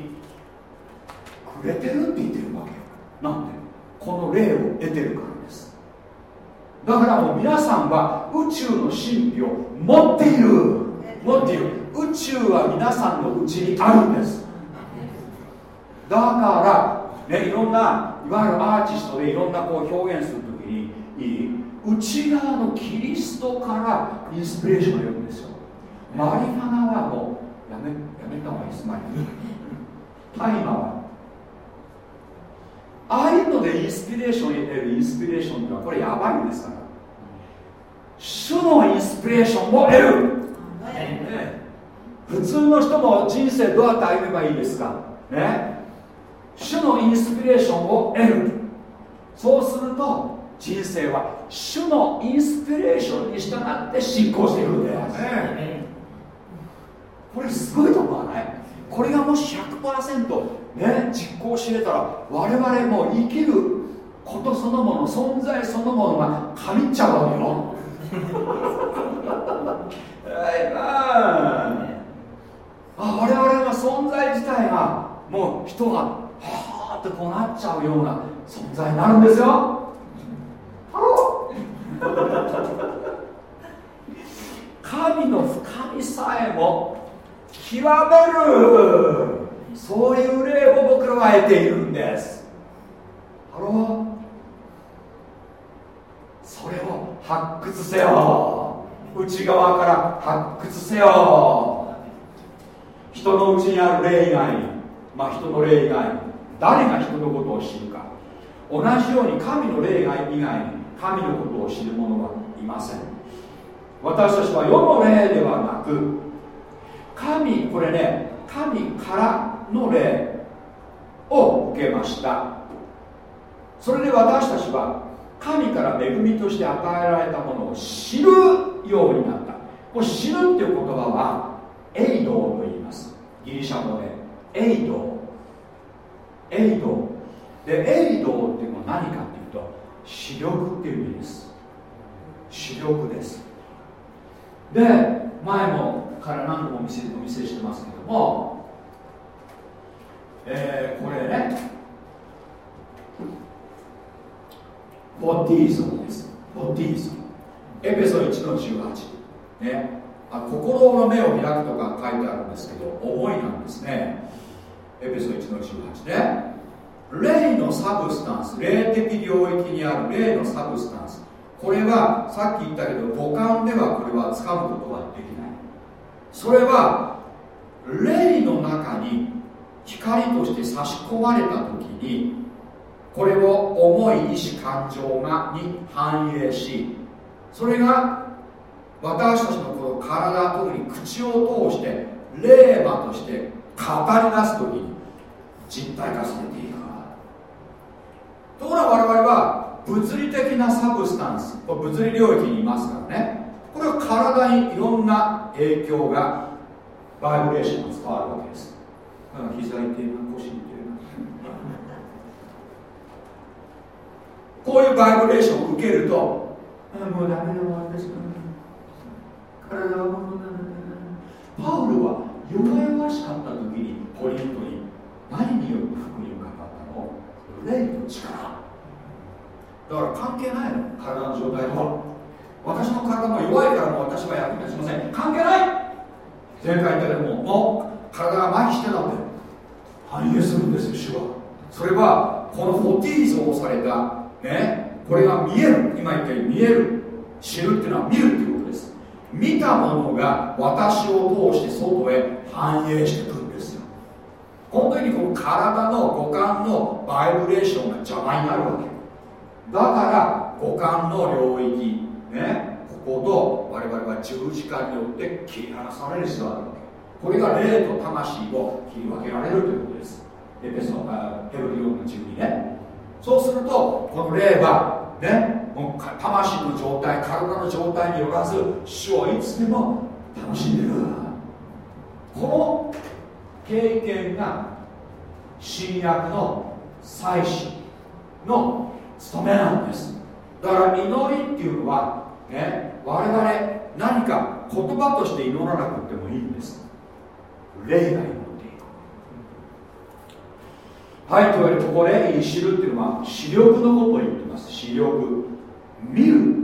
くれてるって言ってるわけ。なんで？この霊を得てるからだからもう皆さんは宇宙の神秘を持っている。持っている。宇宙は皆さんのうちにあるんです。だから、ね、いろんないわゆるアーティストでいろんなこう表現するときにいい内側のキリストからインスピレーションを得るんですよ。マリファナはもうやめやめた方がいいですマリファナタイマーは？ああいうのでインスピレーションを得るインスピレーションってこれやばいんですから。主のインスピレーションを得る、ね、普通の人も人生どうやって歩めばいいですか？ね。主のインスピレーションを得る。そうすると人生は主のインスピレーションに従って進行していくんです、ね、これすごいと思わない。これがもし100%ね、実行しれたら我々も生きることそのもの存在そのものが神っちゃうわけよ。あ我々の存在自体がもう人がはあってこうなっちゃうような存在になるんですよ。ハロ 神の深みさえも極める。そういう霊を僕らは得ているんです。ハロそれを発掘せよ。内側から発掘せよ。人のうちにある霊以外にまあ人の霊以外に誰が人のことを知るか。同じように神の霊以外に神のことを知る者はいません。私たちは世の霊ではなく神これね神からの霊を受けました。それで私たちは神から恵みとして与えられたものを知るようになった。これ知るっていう言葉はエイドと言います。ギリシャ語でエイドエイドでエイドっていうのは何かっていうと視力っていう意味です。視力です。で前もから何度もお見せお見せしてますけどもえー、これねボティーズムです。ボティーズムエペソ1の18ね。あ心の目を開くとか書いてあるんですけど思いなんですね。エペソ1の18ね。霊の substance。霊的領域にある。霊の substance。これはさっき言ったけど五感ではこれは掴むことはできない。それは霊の中に光として差し込まれた時にこれを重い意志感情がに反映しそれが私たちのこの体特に口を通して霊魔として語り出す時に実体化されていく。ところが我々は物理的なサブスタンス物理領域にいますからね。これは体にいろんな影響がバイブレーションが伝わるわけです。だから膝痛いな腰痛いな。こういうバイブレーションを受けるとあもうダメだわ私体がもうパウロは弱々しかった時にポリントに何によって福音を語ったの？霊と力。だから関係ないの。体の状態とは私の体も弱いからもう私は役に立ちません。関係ない。前回言ったけどももう体が麻痺してたんで反映するんですよ主は。それはこのフォティーゾをされたねこれが見える。今言ったように見える。知るっていうのは見るっていうことです。見たものが私を通して外へ反映してくるんですよ。本当にこの体の五感のバイブレーションが邪魔になるわけ。だから五感の領域ねここと我々は十字架によって切り離される必要があるわけ。これが霊と魂を切り分けられるということです。エペソヘブリオンの12ね。そうするとこの霊はねもう魂の状態体の状態によらず主をいつでも楽しんでる。この経験が新約の祭司の務めなんです。だから祈りっていうのはね我々何か言葉として祈らなくてもいいんです。霊が祈っていくはいというわけでここで知るっていうのは視力のことを言ってます。視力。見る。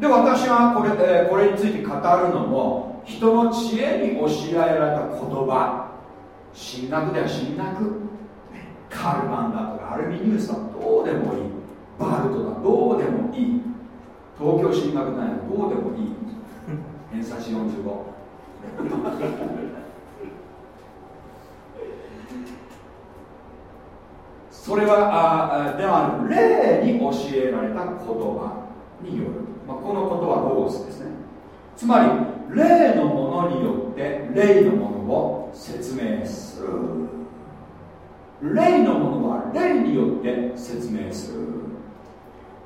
で私はこれでこれについて語るのも人の知恵に教えられた言葉。進学では進学カルマンだとかアルミニウスだどうでもいい。バルトだ。どうでもいい。東京進学大学どうでもいい。偏差値45それはあでは霊に教えられた言葉による、まあ、このことはロースですね。つまり霊のものによって霊のものを説明する。霊のものは霊によって説明する。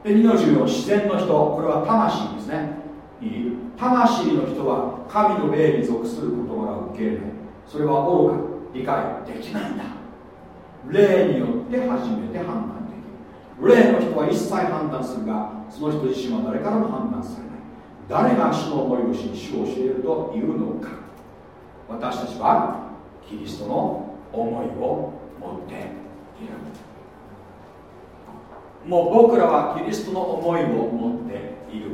で2の14自然の人これは魂ですね。魂の人は神の霊に属する事柄を受け入れない。それは愚か理解できないんだ。霊によって初めて判断できる。霊の人は一切判断するがその人自身は誰からも判断されない。誰が主の思いをし主を教えるというのか。私たちはキリストの思いを持っている。もう僕らはキリストの思いを持っている。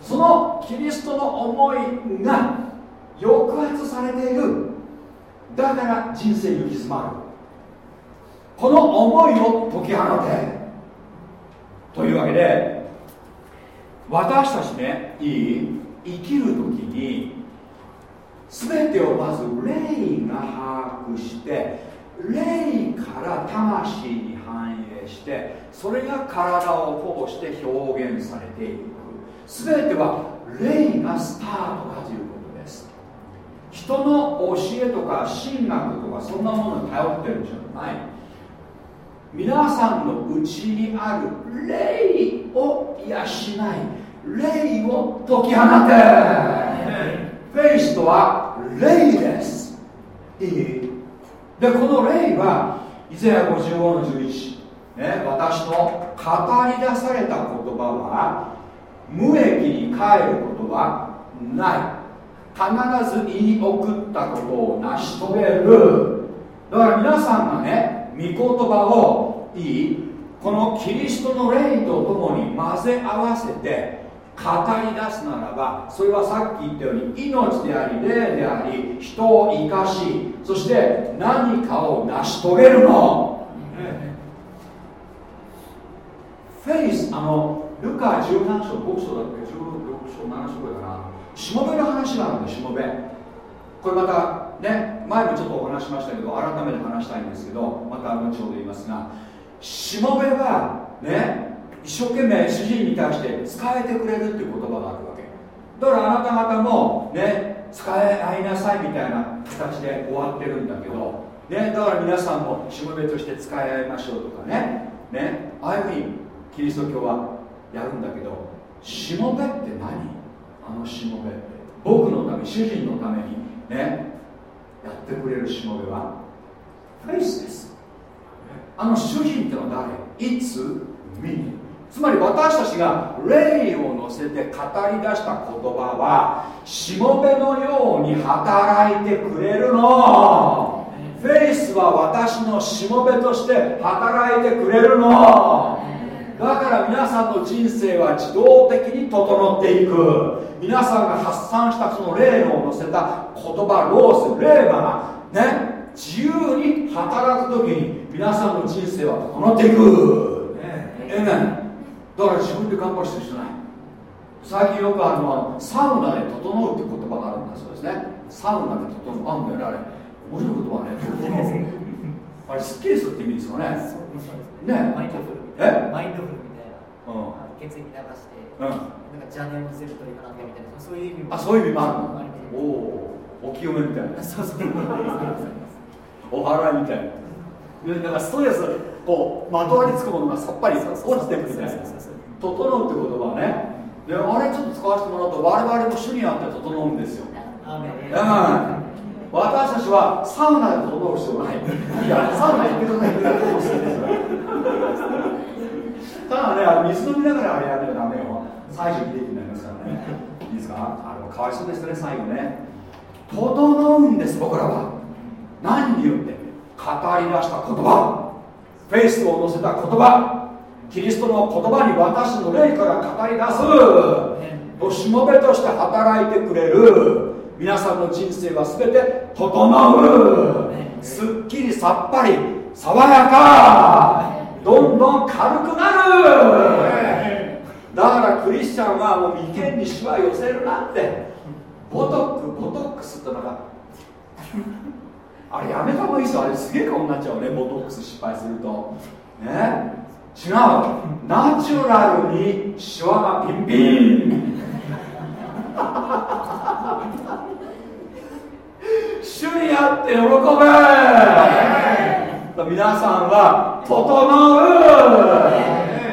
そのキリストの思いが抑圧されている。だから人生に行き詰まる。この思いを解き放て。というわけで私たちねいい？生きる時に全てをまず霊が把握して霊から魂に反映してそれが体を通して表現されていく。全ては霊がスタートだということです。人の教えとか神学とかそんなものに頼ってるんじゃない。皆さんのうちにある霊を養い霊を解き放て。フェイスとは霊です。いいでこの霊はイザヤ55の11、ね、私の語り出された言葉は無益に帰ることはない。必ず言い送ったことを成し遂げる。だから皆さんがね御言葉をいいこのキリストの霊とともに混ぜ合わせて語り出すならばそれはさっき言ったように命であり霊であり人を生かしそして何かを成し遂げるの。フェイスあのルカ17章5章だっけ16章7章ぐらいかなしもべの話があるんだしもべ。これまたね前もちょっとお話しましたけど改めて話したいんですけどまた後ほど言いますがしもべはね一生懸命主人に対して使えてくれるっていう言葉があるわけ。だからあなた方もね使え合いなさいみたいな形で終わってるんだけどね、だから皆さんもしもべとして使い合いましょうとかね。ねああいうふうにキリスト教はやるんだけどしもべって何？あのしもべ僕のため主人のためにねやってくれるしもべは？フェイスです。あの主人ってのは誰 ?It's me つまり私たちが霊を乗せて語り出した言葉はしもべのように働いてくれるの。フェイスは私のしもべとして働いてくれるのだから皆さんの人生は自動的に整っていく。皆さんが発散したその霊を乗せた言葉ロース霊馬がね自由に働く時に皆さんの人生は整っていく。ええねだから自分で頑張る必要ない。最近よくあるのはサウナで整うって言葉があるんだそうですね。サウナで整うあんだよねあれ。面白い言葉ね。あれスッキリするって意味ですかね。ねえ？マインドフルみたいな、うん。血液流して、うん。なんか邪念を乗せるというかなんかみたいなそういう意味もあそういう意味もあるおおお清めみたいな。そうそうお祓いみたいな。でだからストレスこうまとわりつくものがさっぱり落ちてくみたいな。整うって言葉はね。であれちょっと使わせてもらうと我々も主にあって整うんですよ。うん私たちはサウナで整う必要ない。いやサウナ行ってください。ってことですただねあの水飲みながらあれやめちゃダメよ。最初にできになりますからね。いいですか？あのかわいそうですね最後ね。整うんです僕らは。何によって？語り出した言葉。フェイスを乗せた言葉。キリストの言葉に私の霊から語り出す。としもべとして働いてくれる皆さんの人生は全て整う。すっきりさっぱり爽やか。どんどん軽くなる。だからクリスチャンはもう眉間にしわ寄せるなって。ボトックボトックスってのが。あれやめた方がいいですよあれすげえ顔になっちゃうね。ボトックス失敗すると。ね。違う。ナチュラルにシワがピンピン。主にあって喜べ。皆さんは整う。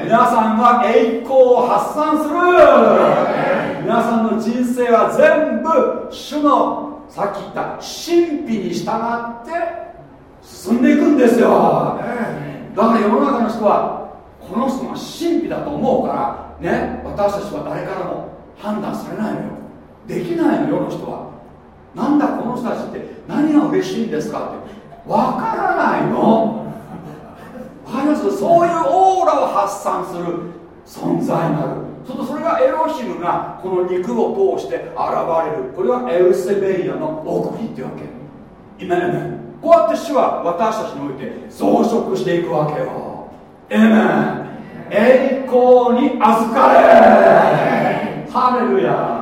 皆さんは栄光を発散する。皆さんの人生は全部主のさっき言った神秘に従って進んでいくんですよ。だから世の中の人はこの人が神秘だと思うからね私たちは誰からも判断されないのよ。できないの世の人は。なんだこの人たちって何が嬉しいんですかって。わからないの。わかります？そういうオーラを発散する存在になる。ちょっとそれがエロヒムがこの肉を通して現れる。これはエルセベリアの奥義ってわけ。今ねこうやって主は私たちにおいて増殖していくわけよ。エメン栄光に預かれ。ハレルヤ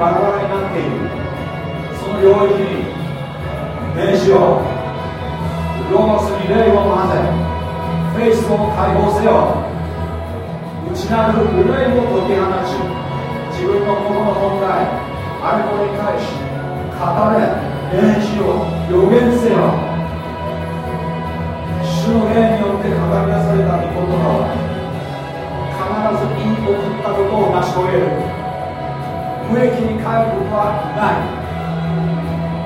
バラバラになっているその領域に霊視をローマスに霊を混ぜフェイスを解放せよ内なる憂いを解き放ち自分の心の問題あれこれに対し語れ霊視を予言せよ主の霊によって語り出された御言葉は必ず言い送ったことを成し遂げる無益に帰ることはない。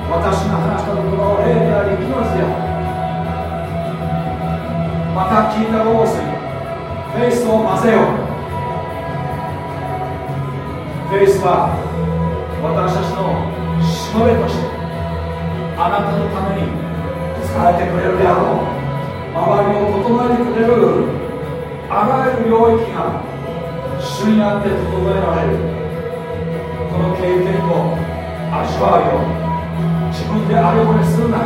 私が話したところ霊であり命であるまた聞いたロースにフェイスを混ぜよう。フェイスは私たちのしもべとしてあなたのために使えてくれるであろう。周りを整えてくれるあらゆる領域が主にあって整えられる。この経験を味わうよ自分であれこれするな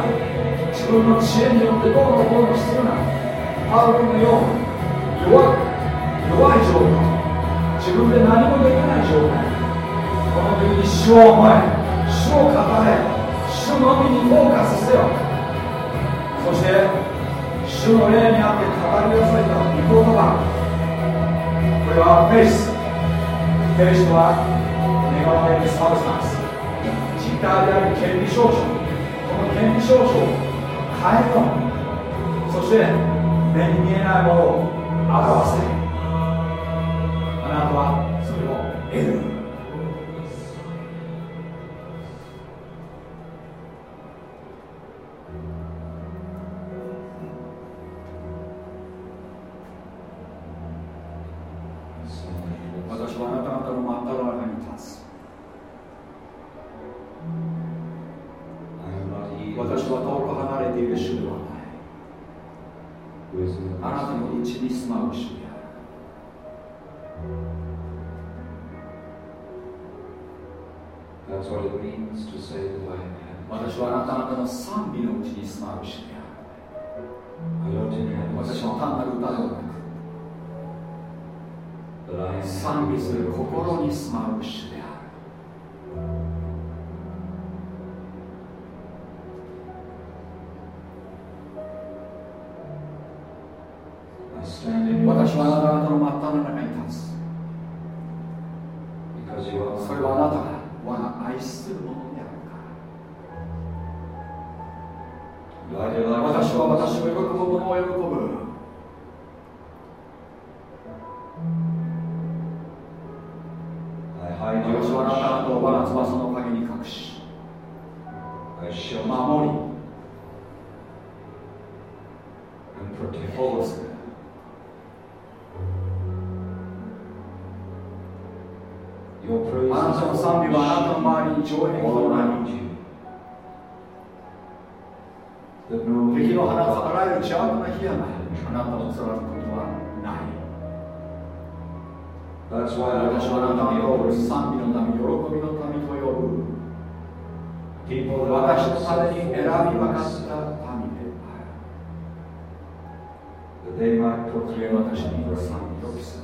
自分の知恵によってどうのこうのするなパウロのように弱弱い状態自分で何もできない状態この時に主を思え主を語れ主のみにフォーカスせよ。そして主の霊にあって語り出された御言葉。これはフェイス。フェイスとは願われる substance 実体である権利証書。この権利証書を変えようそして目に見えないものを表せ。あなたはそれを得る。賛美のうちに住まう主である私は単なる歌ではなく賛美する心に住まう主である。私はあなたの真っ只中に私は私を喜ぶ者を喜ぶ。私はあなたの通る賛美の民、喜びの民と呼ぶ私のために選び分かった民である。私に賛美を期す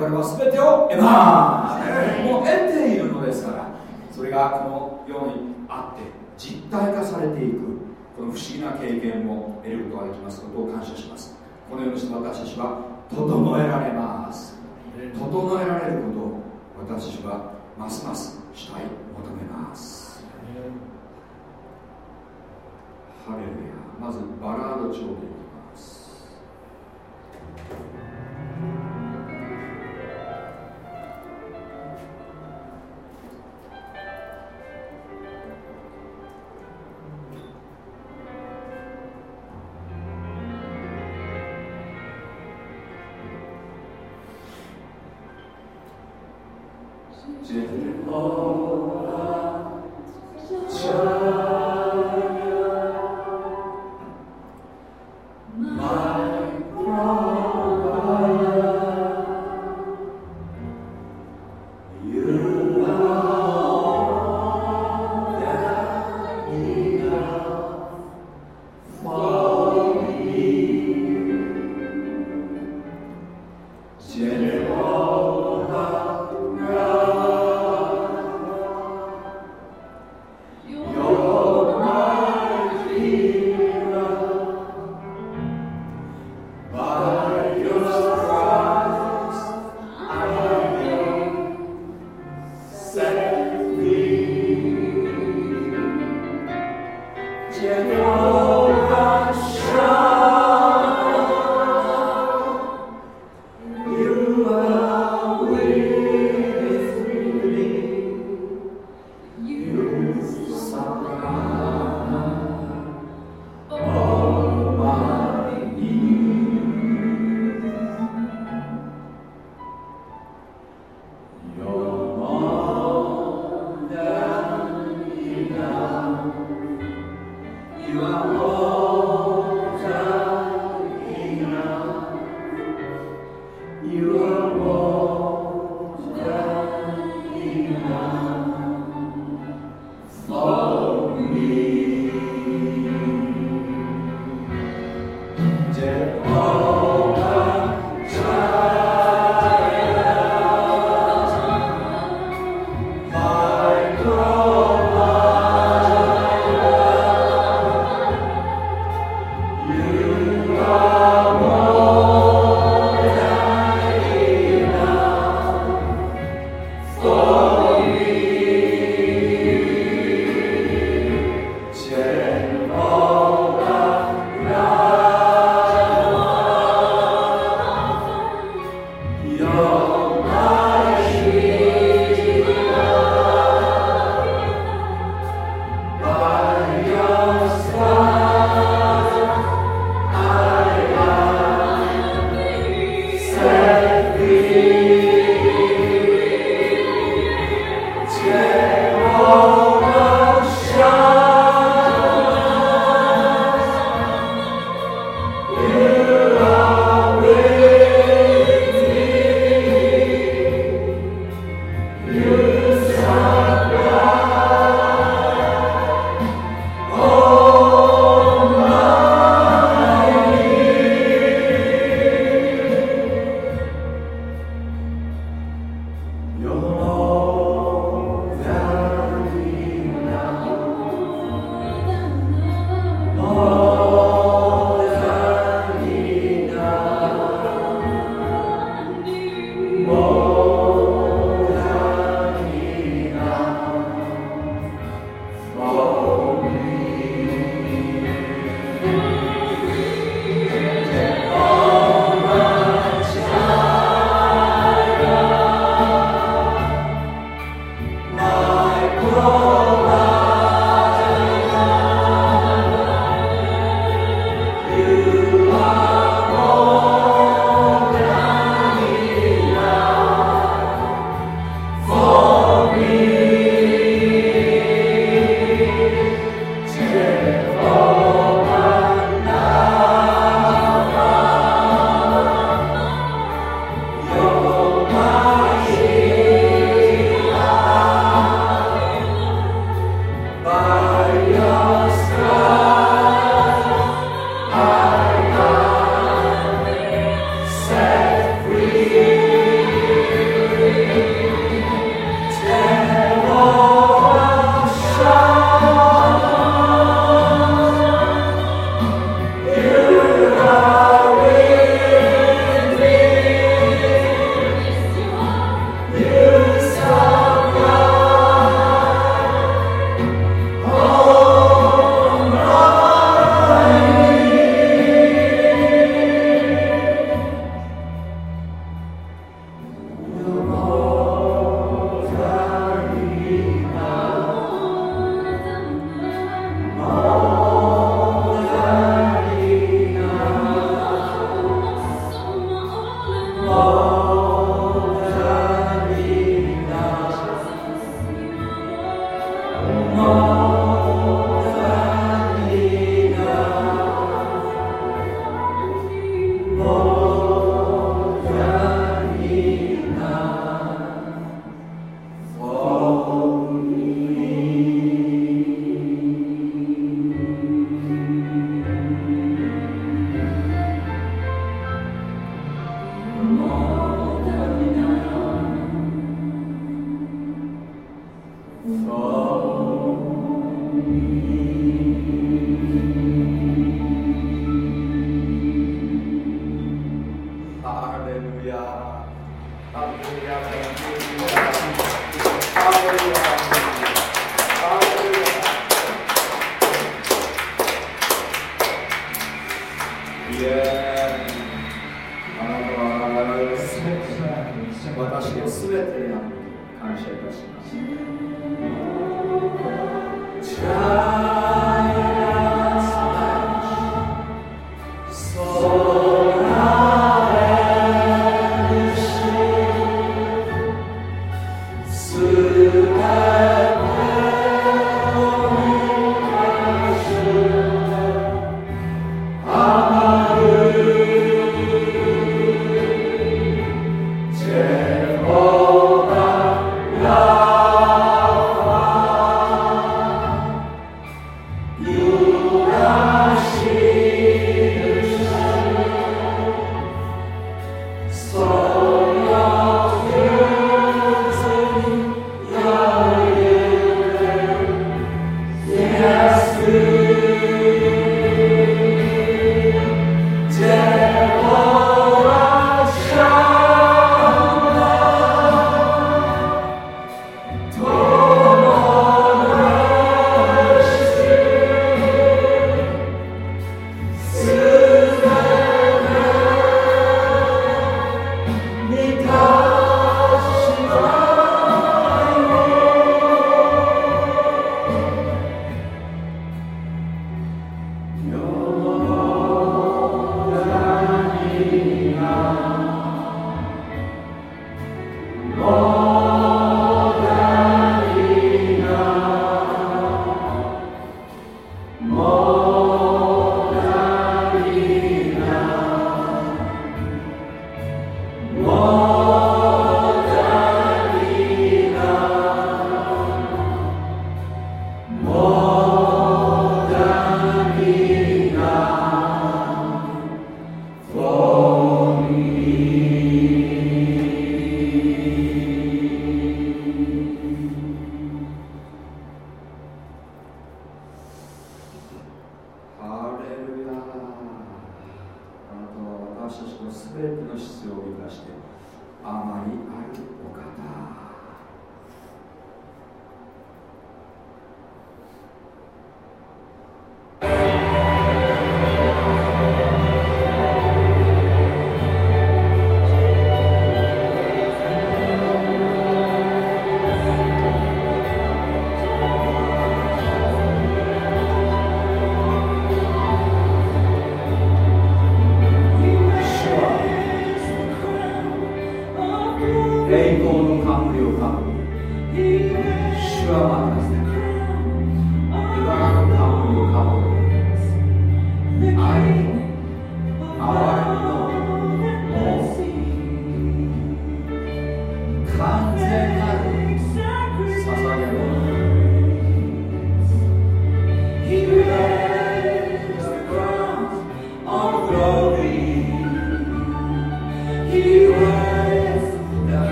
我々は全てを得ます、もう得ているのですからそれがこのようにあって実体化されていくこの不思議な経験を得ることができますことを感謝します。このようにして私たちは整えられます整えられることを私たちはますます。したい求めますハレルヤまずバラード調理いきます。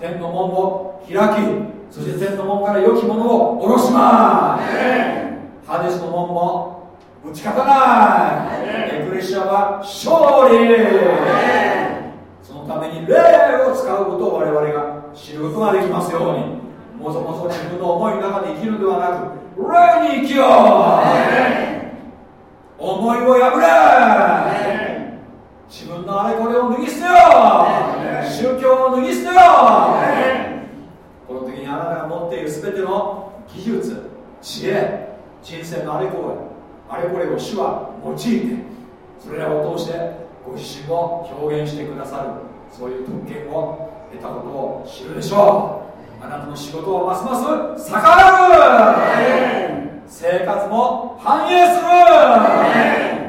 天の門を開きそして天の門から良きものを下ろします。ハデスの門も打ち勝たないエクレシアは勝利。そのために霊を使うことを我々が知ることができますように。もそもそ自分の思いの中で生きるのではなく霊に生きよう。思いを破れ。自分のあれこれを脱ぎ捨てよ宗教を脱ぎ捨てよこの時にあなたが持っている全ての技術知恵人生のあれこれあれこれを主は用いてそれらを通してご自身を表現してくださるそういう特権を得たことを知るでしょう。あなたの仕事はますます栄える生活も繁栄する。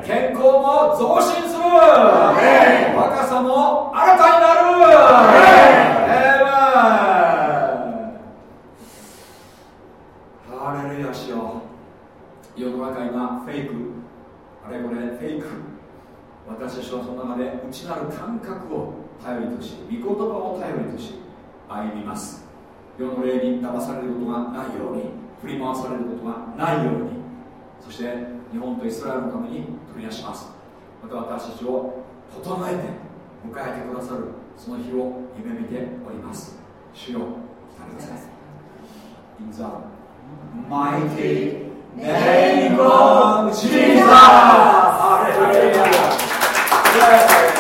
健康も増進する若さも新たになるハレルヤしよ世の中今フェイクあれこれフェイク私たちはその中で内なる感覚を頼りとし御言葉を頼りとし歩みます世の霊に騙されることがないように振り回されることがないようにそして日本とイスラエルのために取り出しますまた私たちを整えて迎えてくださるその日を夢見ております主よ来てください In the mighty name of Jesus! Hallelujah!